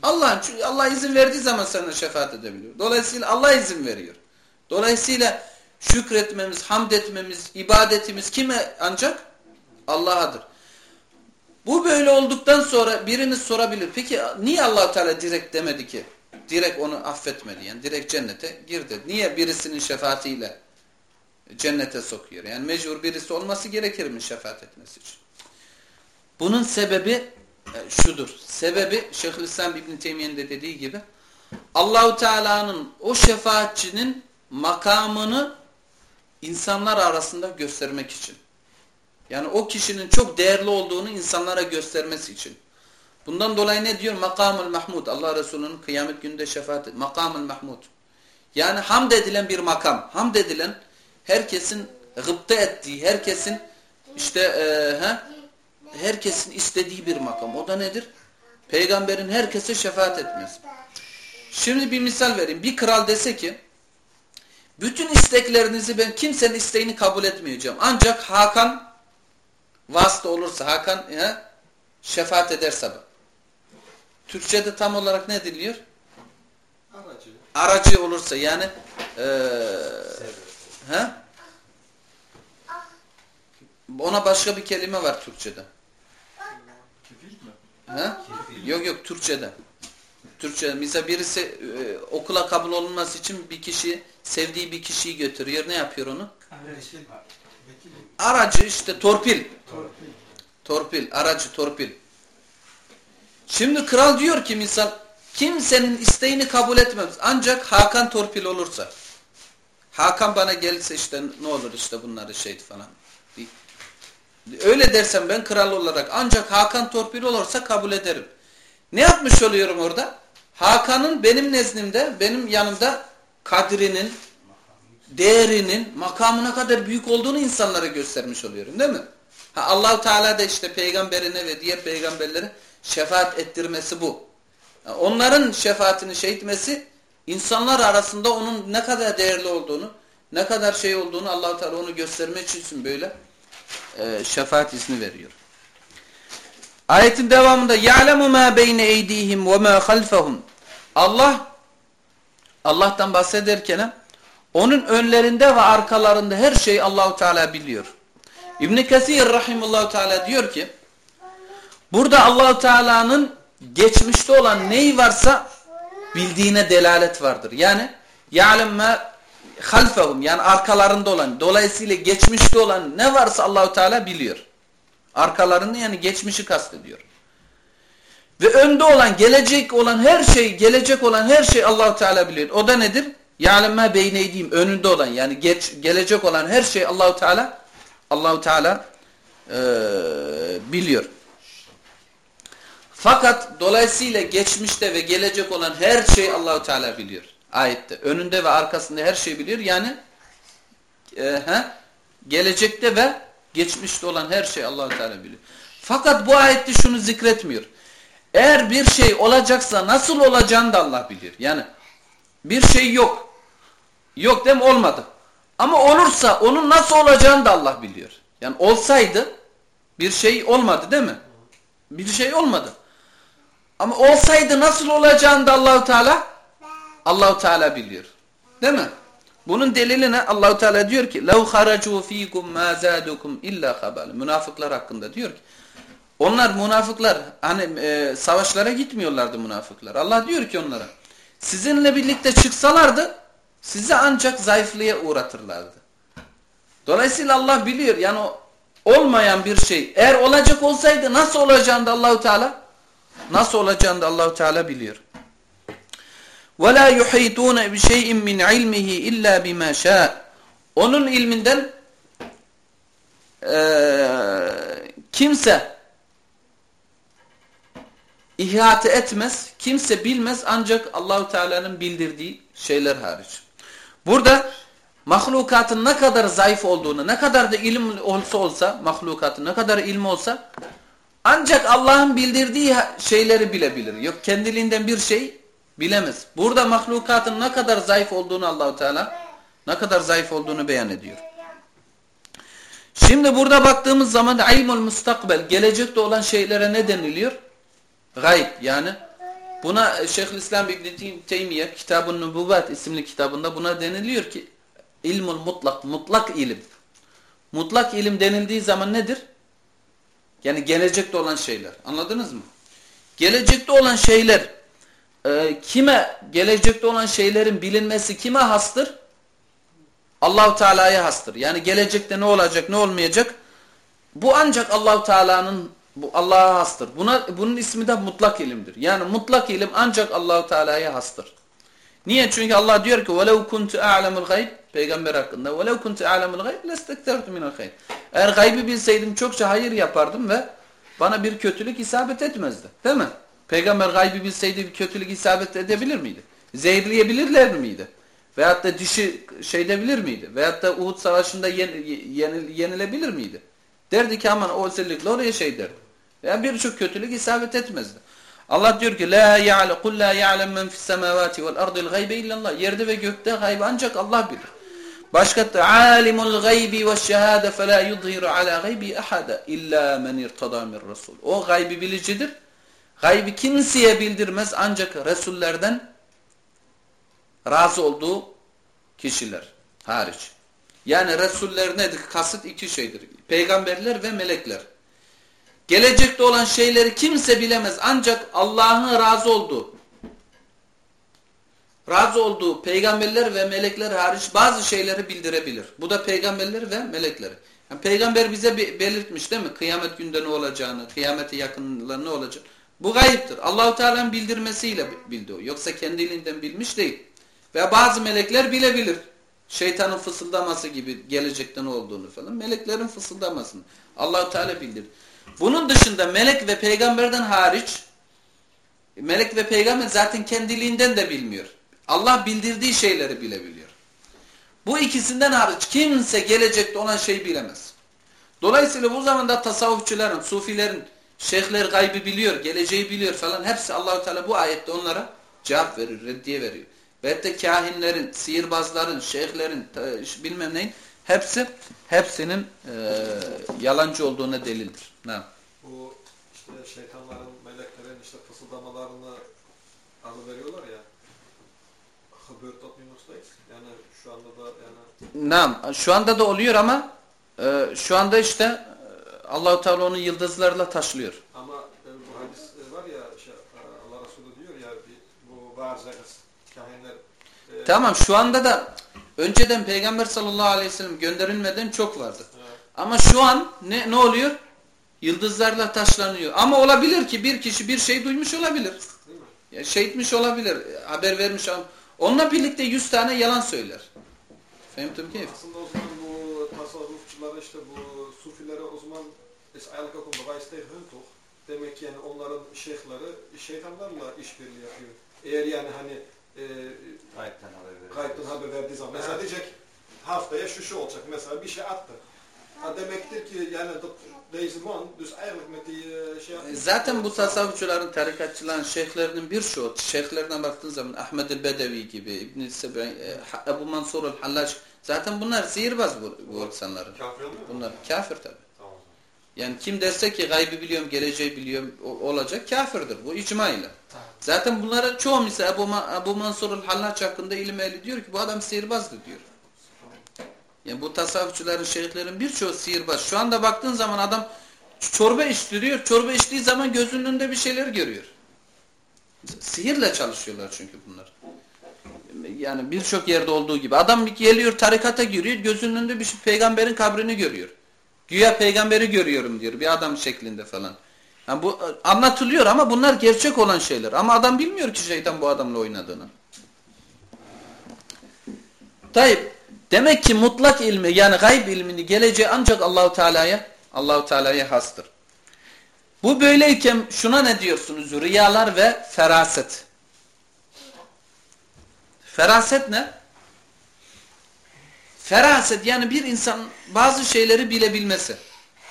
Allah'ın. Çünkü Allah izin verdiği zaman sana şefaat edebiliyor. Dolayısıyla Allah izin veriyor. Dolayısıyla şükretmemiz, hamd etmemiz, ibadetimiz kime ancak? Allah'adır. Bu böyle olduktan sonra biriniz sorabilir. Peki niye allah Teala direkt demedi ki? Direkt onu affetmedi. Yani direkt cennete girdi. Niye birisinin şefaatiyle cennete sokuyor? Yani mecbur birisi olması gerekir mi şefaat etmesi için? Bunun sebebi e, şudur. Sebebi Şeyhülislam İbn Teymiye'nin de dediği gibi Allahu Teala'nın o şefaatçinin makamını insanlar arasında göstermek için. Yani o kişinin çok değerli olduğunu insanlara göstermesi için. Bundan dolayı ne diyor? Makamul Mahmud. Allah Resulü'nün kıyamet gününde şefaat et. Makamul Mahmud. Yani hamd edilen bir makam. Hamd edilen herkesin gıpta ettiği, herkesin işte e, he, herkesin istediği bir makam. O da nedir? Peygamberin herkese şefaat etmesi. Şimdi bir misal vereyim. Bir kral dese ki bütün isteklerinizi ben kimsenin isteğini kabul etmeyeceğim. Ancak Hakan vasıta olursa, Hakan he, şefaat ederse bu. Türkçe'de tam olarak ne diliyor? Aracı. Aracı olursa yani e, he? ona başka bir kelime var Türkçe'de. He? Yok yok Türkçe'de. Türkçe mesela birisi e, okula kabul olunması için bir kişi sevdiği bir kişiyi götürüyor. Ne yapıyor onu? Aracı işte torpil. Torpil. Torpil. Aracı torpil. Şimdi kral diyor ki misal kimsenin isteğini kabul etmez. Ancak Hakan torpil olursa. Hakan bana gelirse işte ne olur işte bunları şey falan. Öyle dersem ben kral olarak ancak Hakan torpil olursa kabul ederim. Ne yapmış oluyorum orada? Hakan'ın benim nezdimde, benim yanımda kadrinin, değerinin, makamına kadar büyük olduğunu insanlara göstermiş oluyorum değil mi? Ha, allah Teala da işte peygamberine ve diğer peygamberlere şefaat ettirmesi bu. onların şefaatini şey etmesi, insanlar arasında onun ne kadar değerli olduğunu, ne kadar şey olduğunu allah Teala onu göstermek için böyle e, şefaat izni veriyor. Ayetin devamında يَعْلَمُ مَا بَيْنَ اَيْد۪يهِمْ وَمَا خَلْفَهُمْ Allah Allah'tan bahsederken onun önlerinde ve arkalarında her şeyi Allahu Teala biliyor. İbn Kesir rahimehullah Teala diyor ki burada Allahu Teala'nın geçmişte olan neyi varsa bildiğine delalet vardır. Yani ya'lem ma halfehum yani arkalarında olan dolayısıyla geçmişte olan ne varsa Allahu Teala biliyor. Arkalarını yani geçmişi kastediyor. Ve önde olan, gelecek olan her şey, gelecek olan her şey Allahu Teala biliyor. O da nedir? Ya'lemme beyneydiğim önünde olan yani geç, gelecek olan her şey Allahu Teala Allahu Teala e, biliyor. Fakat dolayısıyla geçmişte ve gelecek olan her şey Allahu Teala biliyor. Ayette önünde ve arkasında her şey biliyor. Yani e, he, gelecekte ve geçmişte olan her şey Allahu Teala biliyor. Fakat bu ayette şunu zikretmiyor. Eğer bir şey olacaksa nasıl olacağını da Allah bilir. Yani bir şey yok. Yok dem olmadı. Ama olursa onun nasıl olacağını da Allah biliyor. Yani olsaydı bir şey olmadı değil mi? Bir şey olmadı. Ama olsaydı nasıl olacağını da Allahu Teala Allahu Teala biliyor. Değil mi? Bunun delili ne? Allahu Teala diyor ki: "Lev haracu fiikum ma zadukum illa habal." Münafıklar hakkında diyor ki: onlar münafıklar hani e, savaşlara gitmiyorlardı münafıklar. Allah diyor ki onlara sizinle birlikte çıksalardı sizi ancak zayıflığa uğratırlardı. Dolayısıyla Allah biliyor yani olmayan bir şey eğer olacak olsaydı nasıl olacağını da Allahu Teala nasıl olacağını da Allahu Teala biliyor. Ve la yuhitun bi şey'in min ilmihi illa bima şa. Onun ilminden e, kimse ihate etmez, kimse bilmez ancak Allahu Teala'nın bildirdiği şeyler hariç. Burada mahlukatın ne kadar zayıf olduğunu, ne kadar da ilim olsa olsa, mahlukatın ne kadar ilmi olsa ancak Allah'ın bildirdiği şeyleri bilebilir. Yok kendiliğinden bir şey bilemez. Burada mahlukatın ne kadar zayıf olduğunu Allahu Teala ne kadar zayıf olduğunu beyan ediyor. Şimdi burada baktığımız zaman ilmul mustakbel gelecekte olan şeylere ne deniliyor? Gayb yani buna Şeyhülislam İbn Teymiye Kitabun Nubuvat isimli kitabında buna deniliyor ki ilmul mutlak mutlak ilim. Mutlak ilim denildiği zaman nedir? Yani gelecekte olan şeyler. Anladınız mı? Gelecekte olan şeyler e, kime gelecekte olan şeylerin bilinmesi kime hastır? Allahu Teala'ya hastır. Yani gelecekte ne olacak, ne olmayacak? Bu ancak Allahu Teala'nın bu Allah'a hastır. Buna bunun ismi de mutlak ilimdir. Yani mutlak ilim ancak Allahu Teala'ya hastır. Niye? Çünkü Allah diyor ki "Velev kuntu a'lemul gayb" peygamber hakkında "Velev kuntu a'lemul gayb lestektertu minel hayr." Eğer gaybi bilseydim çokça hayır yapardım ve bana bir kötülük isabet etmezdi. Değil mi? Peygamber gaybi bilseydi bir kötülük isabet edebilir miydi? Zehirleyebilirler miydi? Veyahut da dişi şey edebilir miydi? Veyahut da Uhud savaşında yen, yenil, yenilebilir miydi? Derdi ki aman o özellikle oraya şey derdi. Yani birçok kötülük isabet etmezdi. Allah diyor ki la ya'le kul la ya'lem men fis semavati vel ardil gaybe illallah. Yerde ve gökte gaybı ancak Allah bilir. Başka alimul gaybi ve şehade fe la yudhiru ala gaybi ahada illa men irtada min rasul. O gaybi bilicidir. Gaybi kimseye bildirmez ancak Resullerden razı olduğu kişiler hariç. Yani Resuller nedir? Kasıt iki şeydir. Peygamberler ve melekler. Gelecekte olan şeyleri kimse bilemez. Ancak Allah'ın razı olduğu, razı olduğu peygamberler ve melekler hariç bazı şeyleri bildirebilir. Bu da peygamberler ve melekleri. Yani peygamber bize belirtmiş değil mi? Kıyamet günde ne olacağını, kıyamete yakınlar ne olacak. Bu gayiptir. Allahu Teala'nın bildirmesiyle bildi o. Yoksa kendiliğinden bilmiş değil. Ve bazı melekler bilebilir. Şeytanın fısıldaması gibi gelecekte ne olduğunu falan. Meleklerin fısıldamasını. Allahu Teala bildirir. Bunun dışında melek ve peygamberden hariç melek ve peygamber zaten kendiliğinden de bilmiyor. Allah bildirdiği şeyleri bilebiliyor. Bu ikisinden hariç kimse gelecekte olan şeyi bilemez. Dolayısıyla bu zamanda tasavvufçuların, sufilerin, şeyhler gaybı biliyor, geleceği biliyor falan hepsi Allahu Teala bu ayette onlara cevap verir, reddiye veriyor. Ve de kahinlerin, sihirbazların, şeyhlerin, bilmem neyin hepsi hepsinin e, yalancı olduğuna delildir. Ne? Bu işte şeytanların, meleklerin işte fısıldamalarını adı veriyorlar ya. Hıbırtat minuslayız. Yani şu anda da yani Nam, şu anda da oluyor ama e, şu anda işte e, Allahu Teala onu yıldızlarla taşlıyor. Ama e, bu hadis e, var ya şey, e, Allah Resulü diyor ya bu bazı kahinler e, Tamam şu anda da önceden Peygamber sallallahu aleyhi ve sellem gönderilmeden çok vardı. Evet. Ama şu an ne, ne oluyor? Yıldızlarla taşlanıyor. Ama olabilir ki bir kişi bir şey duymuş olabilir. Ya şey etmiş olabilir. Haber vermiş. Onunla birlikte yüz tane yalan söyler. Fehmtim ki? Aslında o zaman bu tasavvufçulara işte bu sufilere o zaman es ayalkakum beweis tegen hun toch? Demek ki yani onların şeyhleri şeytanlarla işbirliği yapıyor. Eğer yani hani e, kayıptan haber verdiği zaman mesela diyecek haftaya şu şu olacak mesela bir şey attı. Ha demektir ki yani deze man dus eigenlijk met die e, şey yaptı. Zaten bu tasavvufçuların, tarikatçıların, şeyhlerinin birçoğu, şeyhlerden baktığın zaman Ahmed el-Bedevi gibi, İbn-i Sebe, e, Ebu Mansur el-Hallaç, zaten bunlar sihirbaz bu, bu insanların. Kafir oluyor? Bunlar kafir tabi. Tamam. Yani kim derse ki gaybı biliyorum, geleceği biliyorum olacak kafirdir. Bu icma ile. Zaten bunların çoğu mesela Ebu, Ma Ebu Mansur el-Hallaç hakkında ilim ehli diyor ki bu adam sihirbazdı diyor. Yani bu tasavvufçuların, şeyhlerin birçoğu sihirbaz. Şu anda baktığın zaman adam çorba içtiriyor. Çorba içtiği zaman gözünün önünde bir şeyler görüyor. Sihirle çalışıyorlar çünkü bunlar. Yani birçok yerde olduğu gibi. Adam geliyor tarikata giriyor. Gözünün önünde bir şey, peygamberin kabrini görüyor. Güya peygamberi görüyorum diyor. Bir adam şeklinde falan. Yani bu anlatılıyor ama bunlar gerçek olan şeyler. Ama adam bilmiyor ki şeytan bu adamla oynadığını. Tayyip demek ki mutlak ilmi yani gayb ilmini geleceği ancak Allahu Teala'ya Allahu Teala'ya hastır. Bu böyleyken şuna ne diyorsunuz? Rüyalar ve feraset. Feraset ne? Feraset yani bir insan bazı şeyleri bilebilmesi.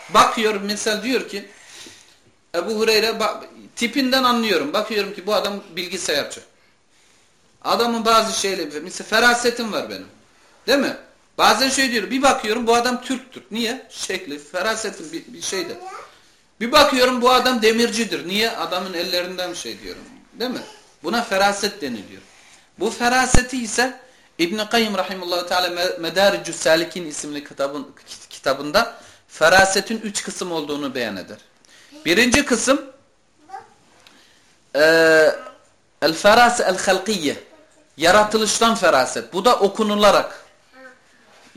Bakıyor mesela diyor ki Ebu Hureyre tipinden anlıyorum. Bakıyorum ki bu adam bilgisayarcı. Adamın bazı şeyleri mesela ferasetim var benim. Değil mi? Bazen şey diyor bir bakıyorum bu adam Türktür. Niye? Şekli, ferasetim bir, bir şeydir. Bir bakıyorum bu adam demircidir. Niye? Adamın ellerinden şey diyorum. Değil mi? Buna feraset deniliyor. Bu feraseti ise İbn-i Kayyum Rahimullahu Teala Medaricü Salikin isimli kitabın, kitabında ferasetin üç kısım olduğunu beyan eder. Birinci kısım e, el-ferase el-halkiye yaratılıştan feraset. Bu da okunularak.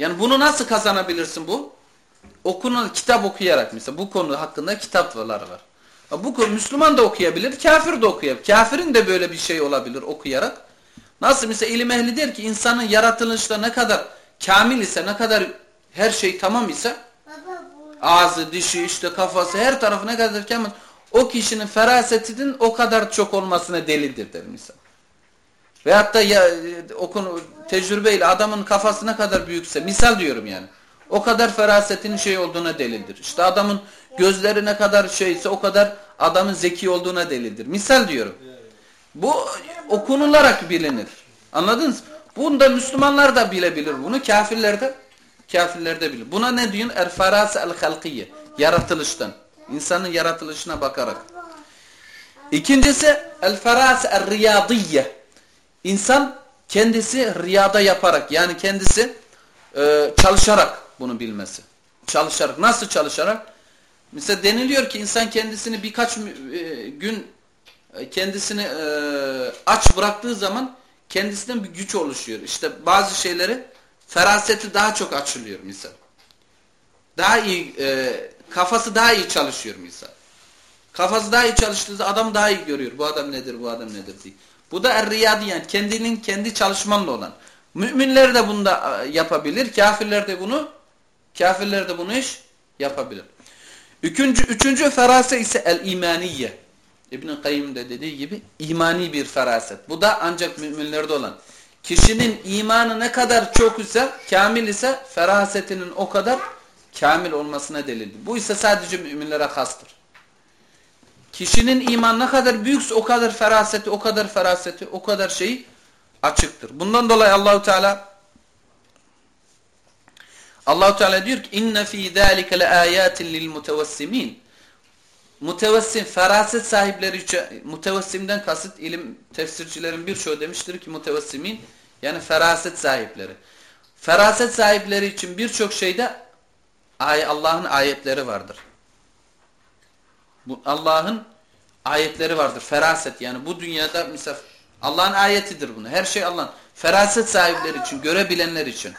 Yani bunu nasıl kazanabilirsin bu? Okunan kitap okuyarak mesela bu konu hakkında kitaplar var. Bu konu Müslüman da okuyabilir, kafir de okuyabilir. Kafirin de böyle bir şey olabilir okuyarak. Nasıl mesela ilim ehli der ki insanın yaratılışta ne kadar kamil ise, ne kadar her şey tamam ise ağzı, dişi, işte kafası her tarafı ne kadar kamil o kişinin ferasetinin o kadar çok olmasına delildir der misal. Veyahut da ya, o konu tecrübeyle adamın kafası ne kadar büyükse misal diyorum yani. O kadar ferasetin şey olduğuna delildir. İşte adamın gözleri ne kadar şeyse o kadar adamın zeki olduğuna delildir. Misal diyorum. Bu okunularak bilinir. Anladınız? Bunu da Müslümanlar da bilebilir bunu. Kafirler de kafirler de bilir. Buna ne diyorsun? El-farase el-halkiye. Yaratılıştan. İnsanın yaratılışına bakarak. İkincisi el-farase el-riyadiye. İnsan kendisi riyada yaparak yani kendisi e, çalışarak bunu bilmesi. Çalışarak. Nasıl çalışarak? Mesela deniliyor ki insan kendisini birkaç e, gün e, kendisini e, aç bıraktığı zaman kendisinden bir güç oluşuyor. İşte bazı şeyleri feraseti daha çok açılıyor misal. Daha iyi e, kafası daha iyi çalışıyor misal. Kafası daha iyi çalıştığı adam daha iyi görüyor. Bu adam nedir, bu adam nedir diye. Bu da er-riyadi yani kendinin kendi çalışmanla olan. Müminler de bunu da yapabilir. Kafirler de bunu kafirler de bunu iş yapabilir. Üçüncü, üçüncü ferase ise el-imaniye. İbn-i Kayyum de dediği gibi imani bir feraset. Bu da ancak müminlerde olan. Kişinin imanı ne kadar çok ise, kamil ise ferasetinin o kadar kamil olmasına delildir. Bu ise sadece müminlere hastır. Kişinin iman ne kadar büyükse o kadar feraseti, o kadar feraseti, o kadar şeyi açıktır. Bundan dolayı Allahu Teala Allahu Teala diyor ki inne fi zalika laayatin lilmutawassimin. Mutevessim, feraset sahipleri için, mutevessimden kasıt ilim tefsircilerin birçoğu demiştir ki mutevessimin yani feraset sahipleri. Feraset sahipleri için birçok şeyde Allah'ın ayetleri vardır. Allah'ın ayetleri vardır. Feraset yani bu dünyada mesela Allah'ın ayetidir bunu. Her şey Allah'ın. Feraset sahipleri için, görebilenler için.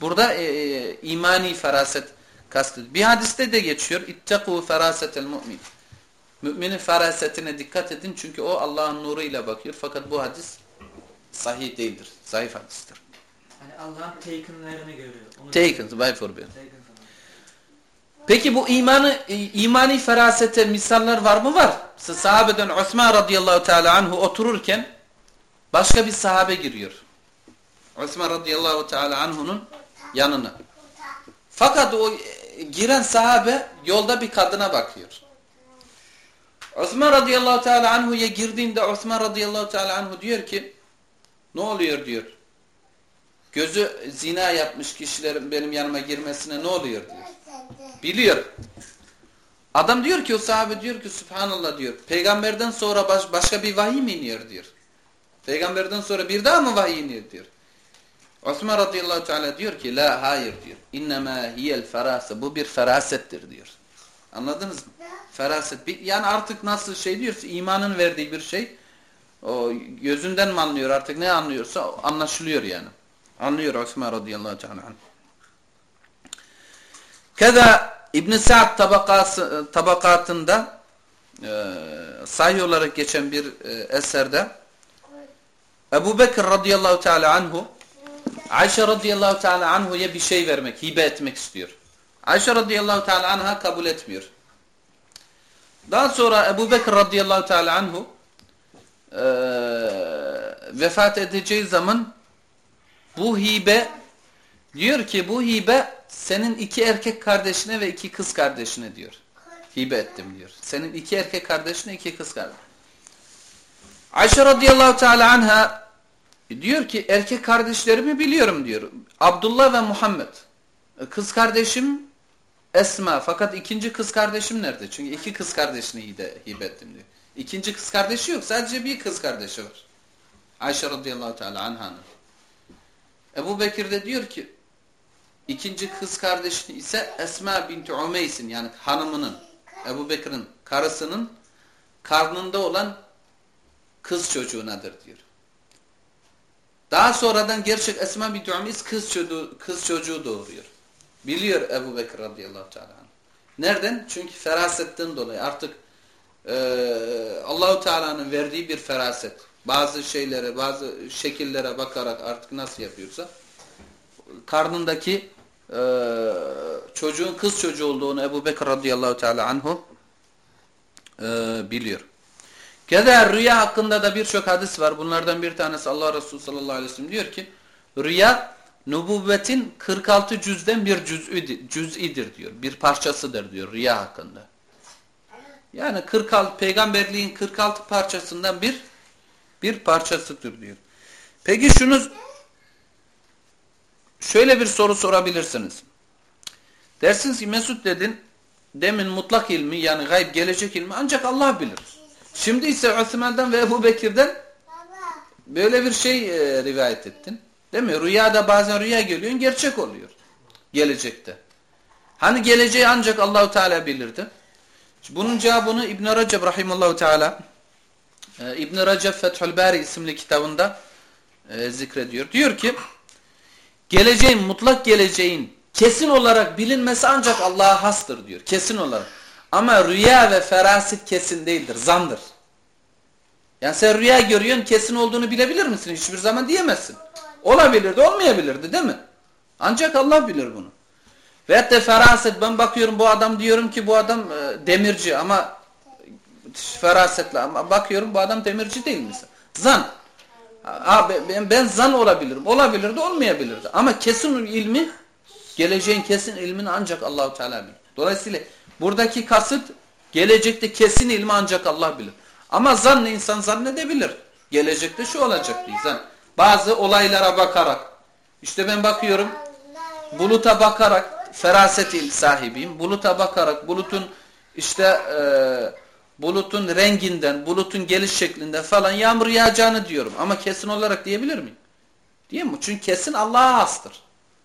Burada e, e, imani feraset kastediyor. Bir hadiste de geçiyor. İttekû ferasetel mu'min. Müminin ferasetine dikkat edin çünkü o Allah'ın nuruyla bakıyor. Fakat bu hadis sahih değildir. Zayıf hadistir. Yani Allah'ın taken'larını görüyor. Taken, by forbid. Peki bu imanı imani ferasete misaller var mı? Var. Sahabeden Osman radıyallahu teala anhu otururken başka bir sahabe giriyor. Osman radıyallahu teala anhu'nun yanına. Fakat o e, giren sahabe yolda bir kadına bakıyor. Osman radıyallahu teala anhu'ya girdiğinde Osman radıyallahu teala anhu diyor ki ne oluyor diyor. Gözü zina yapmış kişilerin benim yanıma girmesine ne oluyor diyor. Biliyor. Adam diyor ki o sahabe diyor ki subhanallah diyor. Peygamberden sonra baş, başka bir vahiy mi iniyor diyor. Peygamberden sonra bir daha mı vahiy iniyor diyor. Osman radıyallahu teala diyor ki la hayır diyor. İnnemâ hiyel ferase. Bu bir ferasettir diyor. Anladınız mı? Feraset. Yani artık nasıl şey diyorsa imanın verdiği bir şey o gözünden mi anlıyor artık ne anlıyorsa anlaşılıyor yani. Anlıyor Osman radıyallahu teala. Keda İbn Sa'd tabakatında e, sahih olarak geçen bir e, eserde Ebu Bekir radıyallahu teala anhu Ayşe radıyallahu teala anhu'ya bir şey vermek, hibe etmek istiyor. Ayşe radıyallahu teala anha kabul etmiyor. Daha sonra Ebu Bekir radıyallahu teala anhu e, vefat edeceği zaman bu hibe diyor ki bu hibe senin iki erkek kardeşine ve iki kız kardeşine diyor. Hibe ettim diyor. Senin iki erkek kardeşine iki kız kardeşine. Ayşe radıyallahu teala anha diyor ki erkek kardeşlerimi biliyorum diyor. Abdullah ve Muhammed. Kız kardeşim Esma fakat ikinci kız kardeşim nerede? Çünkü iki kız kardeşini hibe ettim diyor. İkinci kız kardeşi yok. Sadece bir kız kardeşi var. Ayşe radıyallahu teala anhanın. Ebu Bekir de diyor ki ikinci kız kardeşi ise Esma binti Umeys'in yani hanımının Ebu Bekir'in karısının karnında olan kız çocuğunadır diyor. Daha sonradan gerçek Esma binti Umeys kız çocuğu, kız çocuğu doğuruyor. Biliyor Ebu Bekir radıyallahu teala. Nereden? Çünkü ferasetten dolayı artık e, Allahu Teala'nın verdiği bir feraset. Bazı şeylere, bazı şekillere bakarak artık nasıl yapıyorsa karnındaki e, çocuğun kız çocuğu olduğunu Ebu Bekir radıyallahu teala anhu e, biliyor. Keder rüya hakkında da birçok hadis var. Bunlardan bir tanesi Allah Resulü sallallahu aleyhi ve sellem diyor ki rüya nübüvvetin 46 cüzden bir cüz'idir diyor. Bir parçasıdır diyor rüya hakkında. Yani 46 peygamberliğin 46 parçasından bir bir parçasıdır diyor. Peki şunu şöyle bir soru sorabilirsiniz. Dersiniz ki Mesut dedin demin mutlak ilmi yani gayb gelecek ilmi ancak Allah bilir. Şimdi ise Osman'dan ve Ebu Bekir'den böyle bir şey e, rivayet ettin. Değil mi? Rüyada bazen rüya geliyor gerçek oluyor. Gelecekte. Hani geleceği ancak Allahu Teala bilirdi. Bunun cevabını İbn Recep rahimallahu teala e, İbn Recep Fethül isimli kitabında e, zikrediyor. Diyor ki geleceğin mutlak geleceğin kesin olarak bilinmesi ancak Allah'a hastır diyor. Kesin olarak. Ama rüya ve ferasit kesin değildir. Zandır. Yani sen rüya görüyorsun kesin olduğunu bilebilir misin? Hiçbir zaman diyemezsin. Olabilirdi olmayabilirdi değil mi? Ancak Allah bilir bunu. Veyahut da feraset ben bakıyorum bu adam diyorum ki bu adam e, demirci ama ferasetle ama bakıyorum bu adam demirci değil mi? Zan. Ha, ben, ben zan olabilirim. Olabilirdi olmayabilirdi. Ama kesin ilmi geleceğin kesin ilmini ancak Allahu Teala bilir. Dolayısıyla buradaki kasıt gelecekte kesin ilmi ancak Allah bilir. Ama zan insan zannedebilir. Gelecekte şu olacak diye zan. Bazı olaylara bakarak işte ben bakıyorum buluta bakarak feraset sahibiyim. Buluta bakarak bulutun işte e, bulutun renginden, bulutun geliş şeklinde falan yağmur yağacağını diyorum. Ama kesin olarak diyebilir miyim? Diyeyim mi? Çünkü kesin Allah'a hastır.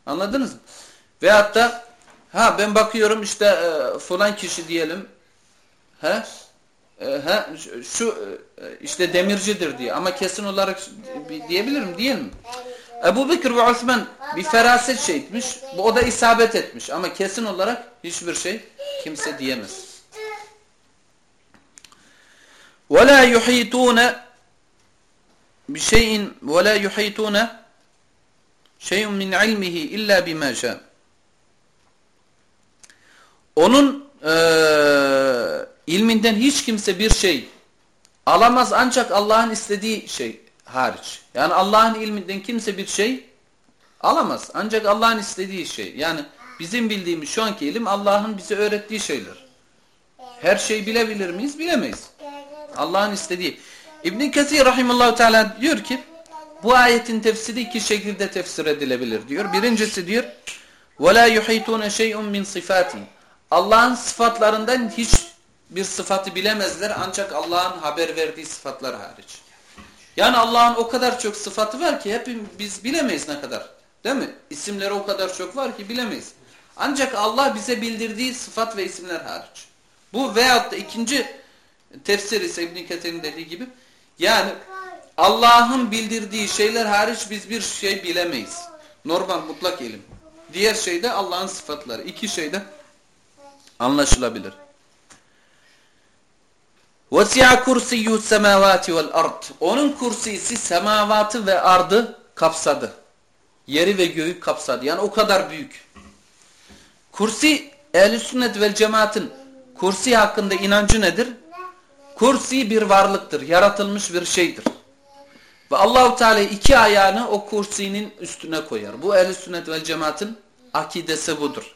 Anladınız mı? Veyahut da ha ben bakıyorum işte e, falan kişi diyelim he, e, he, şu e, işte demircidir diye ama kesin olarak diyebilirim değil mi? Ebu Bekir ve Osman bir feraset şey etmiş. O da isabet etmiş. Ama kesin olarak hiçbir şey kimse diyemez. Ve la yuhitune bi şeyin ve la yuhitune şeyun min ilmihi illa bima. Onun e, ilminden hiç kimse bir şey alamaz ancak Allah'ın istediği şey hariç. Yani Allah'ın ilminden kimse bir şey alamaz. Ancak Allah'ın istediği şey. Yani bizim bildiğimiz şu anki ilim Allah'ın bize öğrettiği şeyler. Her şeyi bilebilir miyiz? Bilemeyiz. Allah'ın istediği. İbn Kesir rahimallahu teala diyor ki bu ayetin tefsiri iki şekilde tefsir edilebilir diyor. Birincisi diyor وَلَا يُحِيطُونَ شَيْءٌ مِنْ صِفَاتِهِ Allah'ın sıfatlarından hiç bir sıfatı bilemezler ancak Allah'ın haber verdiği sıfatlar hariç. Yani Allah'ın o kadar çok sıfatı var ki hep biz bilemeyiz ne kadar. Değil mi? İsimleri o kadar çok var ki bilemeyiz. Ancak Allah bize bildirdiği sıfat ve isimler hariç. Bu veyahut da ikinci tefsir ise İbn-i Keter'in dediği gibi yani Allah'ın bildirdiği şeyler hariç biz bir şey bilemeyiz. Normal mutlak ilim. Diğer şeyde Allah'ın sıfatları. İki şeyde anlaşılabilir. وَسِعَ كُرْسِيُّ السَّمَاوَاتِ وَالْأَرْضِ Onun kursisi semavatı ve ardı kapsadı. Yeri ve göğü kapsadı. Yani o kadar büyük. Kursi ehl sünnet vel cemaatin kursi hakkında inancı nedir? Kursi bir varlıktır. Yaratılmış bir şeydir. Ve Allahu Teala iki ayağını o kursinin üstüne koyar. Bu ehl sünnet vel cemaatin akidesi budur.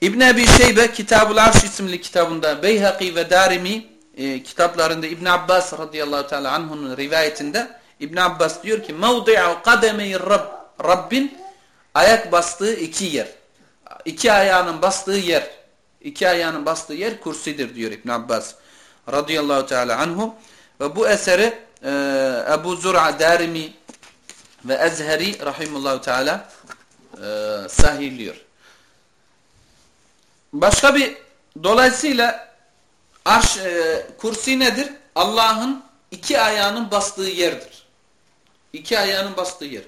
İbn Ebi Şeybe Kitabul Arş isimli kitabında Beyhaki ve Darimi e, kitaplarında İbn Abbas radıyallahu teala anh'un rivayetinde İbn Abbas diyor ki mevdi'u kademey Rabb Rabbin ayak bastığı iki yer. İki ayağının bastığı yer. İki ayağının bastığı yer kursidir diyor İbn Abbas radıyallahu teala anhu. Ve bu eseri e, Ebu Zur'a Darimi ve Ezheri rahimullahu teala e, sahihliyor. Başka bir dolayısıyla arş, e, kursi nedir? Allah'ın iki ayağının bastığı yerdir. İki ayağının bastığı yer.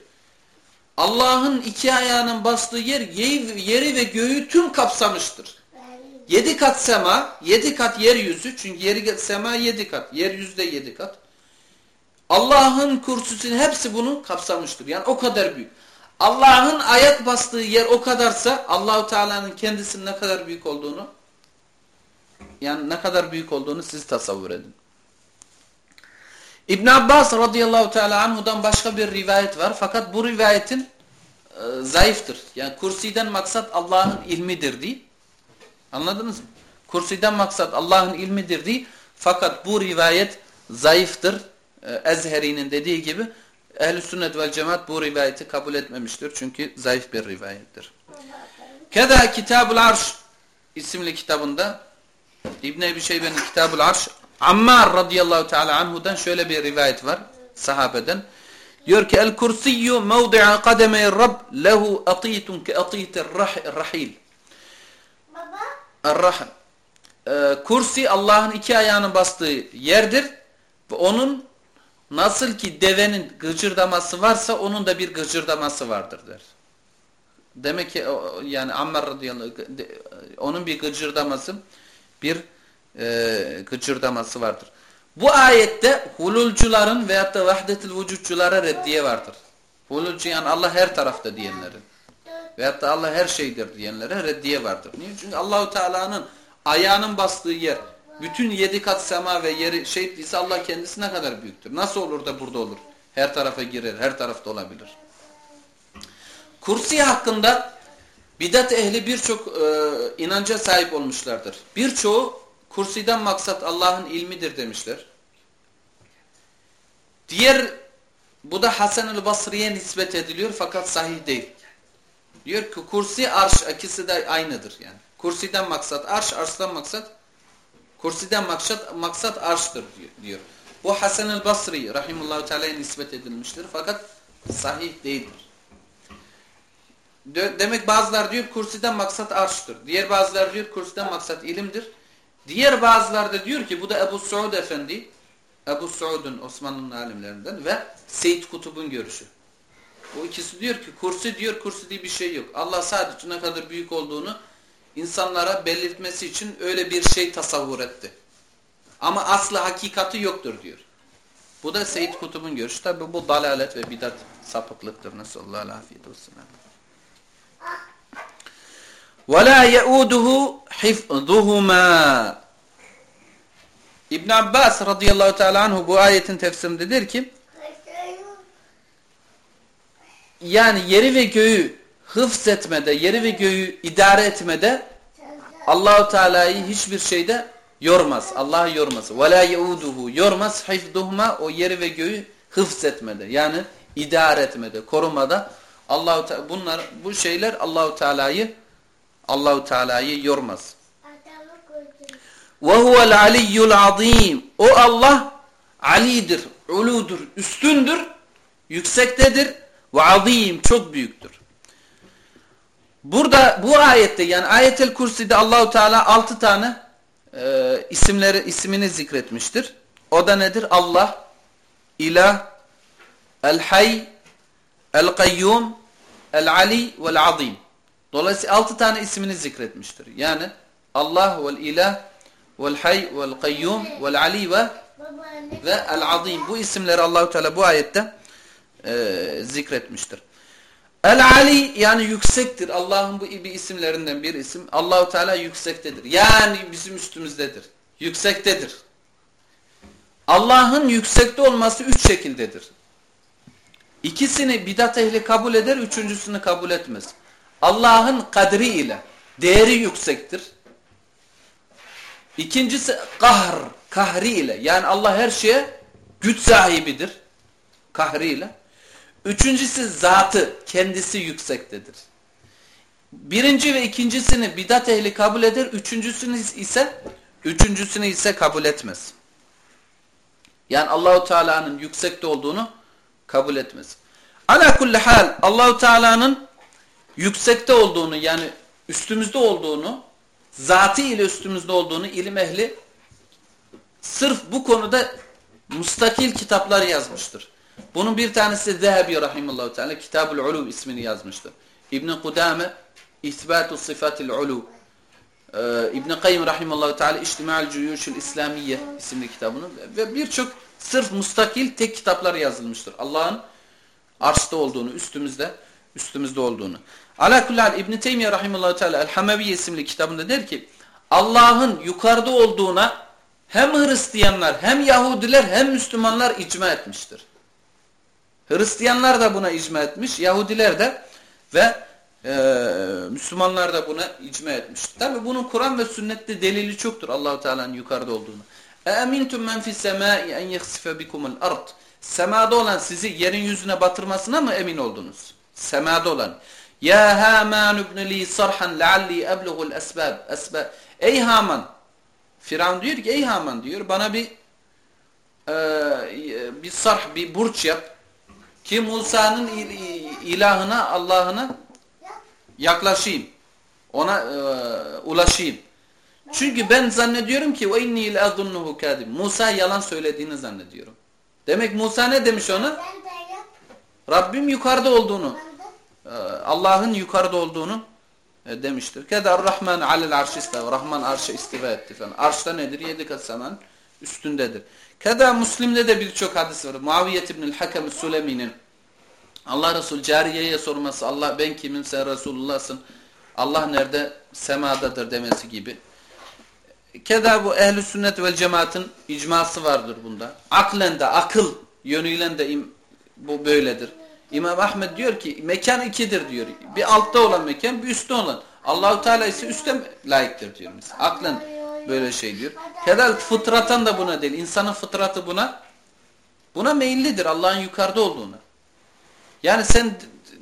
Allah'ın iki ayağının bastığı yer yeri ve göğü tüm kapsamıştır. Yedi kat sema, yedi kat yeryüzü. Çünkü yeri sema yedi kat. Yeryüzü de yedi kat. Allah'ın kursüsünün hepsi bunu kapsamıştır. Yani o kadar büyük. Allah'ın ayak bastığı yer o kadarsa Allahu Teala'nın kendisinin ne kadar büyük olduğunu yani ne kadar büyük olduğunu siz tasavvur edin. İbn Abbas radıyallahu teala anhudan başka bir rivayet var. Fakat bu rivayetin e, zayıftır. Yani kursiden maksat Allah'ın ilmidir değil. Anladınız mı? Kursiden maksat Allah'ın ilmidir değil. Fakat bu rivayet zayıftır. E, Ezheri'nin dediği gibi Ehl-i sünnet vel cemaat bu rivayeti kabul etmemiştir. Çünkü zayıf bir rivayettir. Keda Kitabul Arş isimli kitabında İbn Ebi Şeybe'nin Kitabul Arş Ammar radıyallahu teala anhudan şöyle bir rivayet var sahabeden. Diyor ki el kursiyyu mevdi'a kademey rabb lehu atitun ke atitir rahil. Baba. Ee, kursi Allah'ın iki ayağının bastığı yerdir. Ve onun nasıl ki devenin gıcırdaması varsa onun da bir gıcırdaması vardır der. Demek ki yani Ammar radıyallahu onun bir gıcırdaması bir e, gıcırdaması vardır. Bu ayette hululcuların veyahut da vahdetil vücutçulara reddiye vardır. Hululcu yani Allah her tarafta diyenlerin veyahut da Allah her şeydir diyenlere reddiye vardır. Niye? Çünkü Allahu Teala'nın ayağının bastığı yer bütün yedi kat sema ve yeri şey ise Allah kendisi ne kadar büyüktür. Nasıl olur da burada olur? Her tarafa girer, her tarafta olabilir. Kursi hakkında bidat ehli birçok e, inanca sahip olmuşlardır. Birçoğu kursiden maksat Allah'ın ilmidir demişler. Diğer bu da Hasan-ı Basri'ye nispet ediliyor fakat sahih değil. Diyor ki kursi arş ikisi de aynıdır yani. Kursiden maksat arş, arştan maksat kursiden maksat maksat arştır diyor. Bu Hasan-ı Basri rahimullahu teala'ya nispet edilmiştir fakat sahih değildir. Demek bazılar diyor kursiden maksat arştır. Diğer bazılar diyor kursiden maksat ilimdir. Diğer bazılar da diyor ki bu da Ebu Suud Efendi, Ebu Suud'un Osmanlı'nın alimlerinden ve Seyyid Kutub'un görüşü. Bu ikisi diyor ki kursi diyor kursi diye bir şey yok. Allah sadece ne kadar büyük olduğunu insanlara belirtmesi için öyle bir şey tasavvur etti. Ama aslı hakikati yoktur diyor. Bu da Seyyid Kutub'un görüşü. Tabi bu dalalet ve bidat sapıklıktır. Nesallallahu afiyet olsun. وَلَا يَعُودُهُ حِفْظُهُمَا İbn Abbas radıyallahu teala anhu bu ayetin tefsirinde der ki yani yeri ve göğü hıfzetmede, yeri ve göğü idare etmede Allahu Teala'yı hiçbir şeyde yormaz. Allah yormaz. Ve la yormaz hifzuhuma o yeri ve göğü hıfzetmede. Yani idare etmede, korumada Allahu Teala bunlar bu şeyler Allahu Teala'yı Allahu Teala'yı yormaz. Ve huvel aliyyul azim. O Allah alidir, uludur, üstündür, yüksektedir ve azim çok büyüktür. Burada bu ayette yani ayetel kürsüde Allahu Teala altı tane e, isimleri ismini zikretmiştir. O da nedir? Allah, İlah, El Hay, El Kayyum, El Ali ve El Azim. Dolayısıyla altı tane ismini zikretmiştir. Yani Allah vel ilah vel hay vel kayyum vel ali ve ve el azim. Bu isimleri Allahu Teala bu ayette e, zikretmiştir. El-Ali yani yüksektir. Allah'ın bu bir isimlerinden bir isim. Allahu Teala yüksektedir. Yani bizim üstümüzdedir. Yüksektedir. Allah'ın yüksekte olması üç şekildedir. İkisini bidat ehli kabul eder, üçüncüsünü kabul etmez. Allah'ın kadri ile değeri yüksektir. İkincisi kahr, kahri ile. Yani Allah her şeye güç sahibidir. Kahri ile. Üçüncüsü zatı, kendisi yüksektedir. Birinci ve ikincisini bidat ehli kabul eder, üçüncüsünü ise üçüncüsünü ise kabul etmez. Yani Allahu Teala'nın yüksekte olduğunu kabul etmez. Ala kulli hal Allahu Teala'nın yüksekte olduğunu yani üstümüzde olduğunu, zatı ile üstümüzde olduğunu ilim ehli sırf bu konuda mustakil kitaplar yazmıştır. Bunun bir tanesi Zehebi rahimullahu teala Kitabul Ulu ismini yazmıştır. İbn Kudame İsbatu Sıfatil Ulu ee, İbn Kayyim rahimullahu teala İçtima'l Cuyuşul İslamiye isimli kitabını ve birçok sırf mustakil tek kitaplar yazılmıştır. Allah'ın arşta olduğunu, üstümüzde üstümüzde olduğunu. Ala kullal İbn Teymiyye rahimehullah teala El Hamevi isimli kitabında der ki Allah'ın yukarıda olduğuna hem Hristiyanlar hem Yahudiler hem Müslümanlar icma etmiştir. Hristiyanlar da buna icma etmiş. Yahudiler de ve e, Müslümanlar da buna icma etmiş. Tabi bunun Kur'an ve sünnette delili çoktur Allahu Teala'nın yukarıda olduğunu. E, emintum men fis semai en yahsifa bikumul ard. Semada olan sizi yerin yüzüne batırmasına mı emin oldunuz? Semada olan. Ya Haman ibn li sarhan la'alli ablughul esbab. Ey Haman. Firavun diyor ki ey Haman diyor bana bir e, bir sarh bir burç yap ki Musa'nın ilahına Allah'ına yaklaşayım. Ona e, ulaşayım. Çünkü ben zannediyorum ki inni le'azunnuhu kadim. Musa yalan söylediğini zannediyorum. Demek Musa ne demiş ona? Rabbim yukarıda olduğunu, e, Allah'ın yukarıda olduğunu e, demiştir. Keder Rahman alel arş istiva. Rahman arşa istiva etti falan. Arşta nedir? Yedi kat seman üstündedir. Keda Müslim'de de birçok hadis var. Muaviyet ibn-i Hakem Sülemi'nin Allah Resul cariyeye sorması Allah ben kimim sen Resulullah'sın. Allah nerede? Semadadır demesi gibi. Keda bu ehli sünnet vel cemaatin icması vardır bunda. Aklen de akıl yönüyle de bu böyledir. İmam Ahmed diyor ki mekan ikidir diyor. Bir altta olan mekan bir üstte olan. Allahu Teala ise üstte layıktır diyor. Aklen böyle şey diyor. Keda fıtratan da buna değil. İnsanın fıtratı buna buna meyillidir Allah'ın yukarıda olduğuna. Yani sen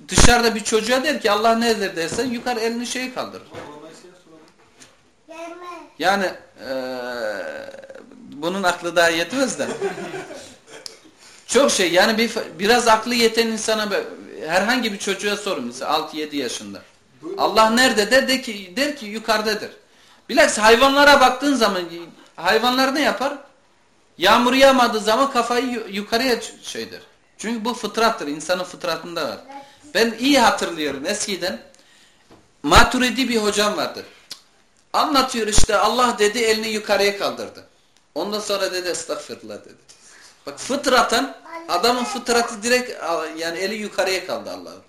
dışarıda bir çocuğa der ki Allah nedir dersen yukarı elini şey kaldırır. Yani e, bunun aklı daha yetmez de. Çok şey yani bir, biraz aklı yeten insana herhangi bir çocuğa sorun mesela 6-7 yaşında. Allah nerede der, de ki, der ki yukarıdadır. Bilakis hayvanlara baktığın zaman hayvanlar ne yapar? Yağmur yağmadığı zaman kafayı yukarıya şeydir. Çünkü bu fıtrattır. insanın fıtratında var. Ben iyi hatırlıyorum eskiden maturidi bir hocam vardı. Anlatıyor işte Allah dedi elini yukarıya kaldırdı. Ondan sonra dedi estağfirullah dedi. Bak fıtraten adamın fıtratı direkt yani eli yukarıya kaldı Allah'ın.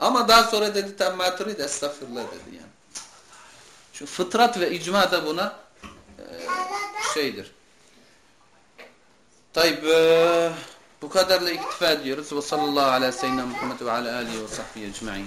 Ama daha sonra dedi tam maturidi estağfirullah dedi yani. Şu fıtrat ve icma da buna e, şeydir. Tayyip e, bu kadarla iktifa ediyoruz. Ve sallallahu ala seyyidina Muhammed ve ala alihi ve sahbihi ecma'in.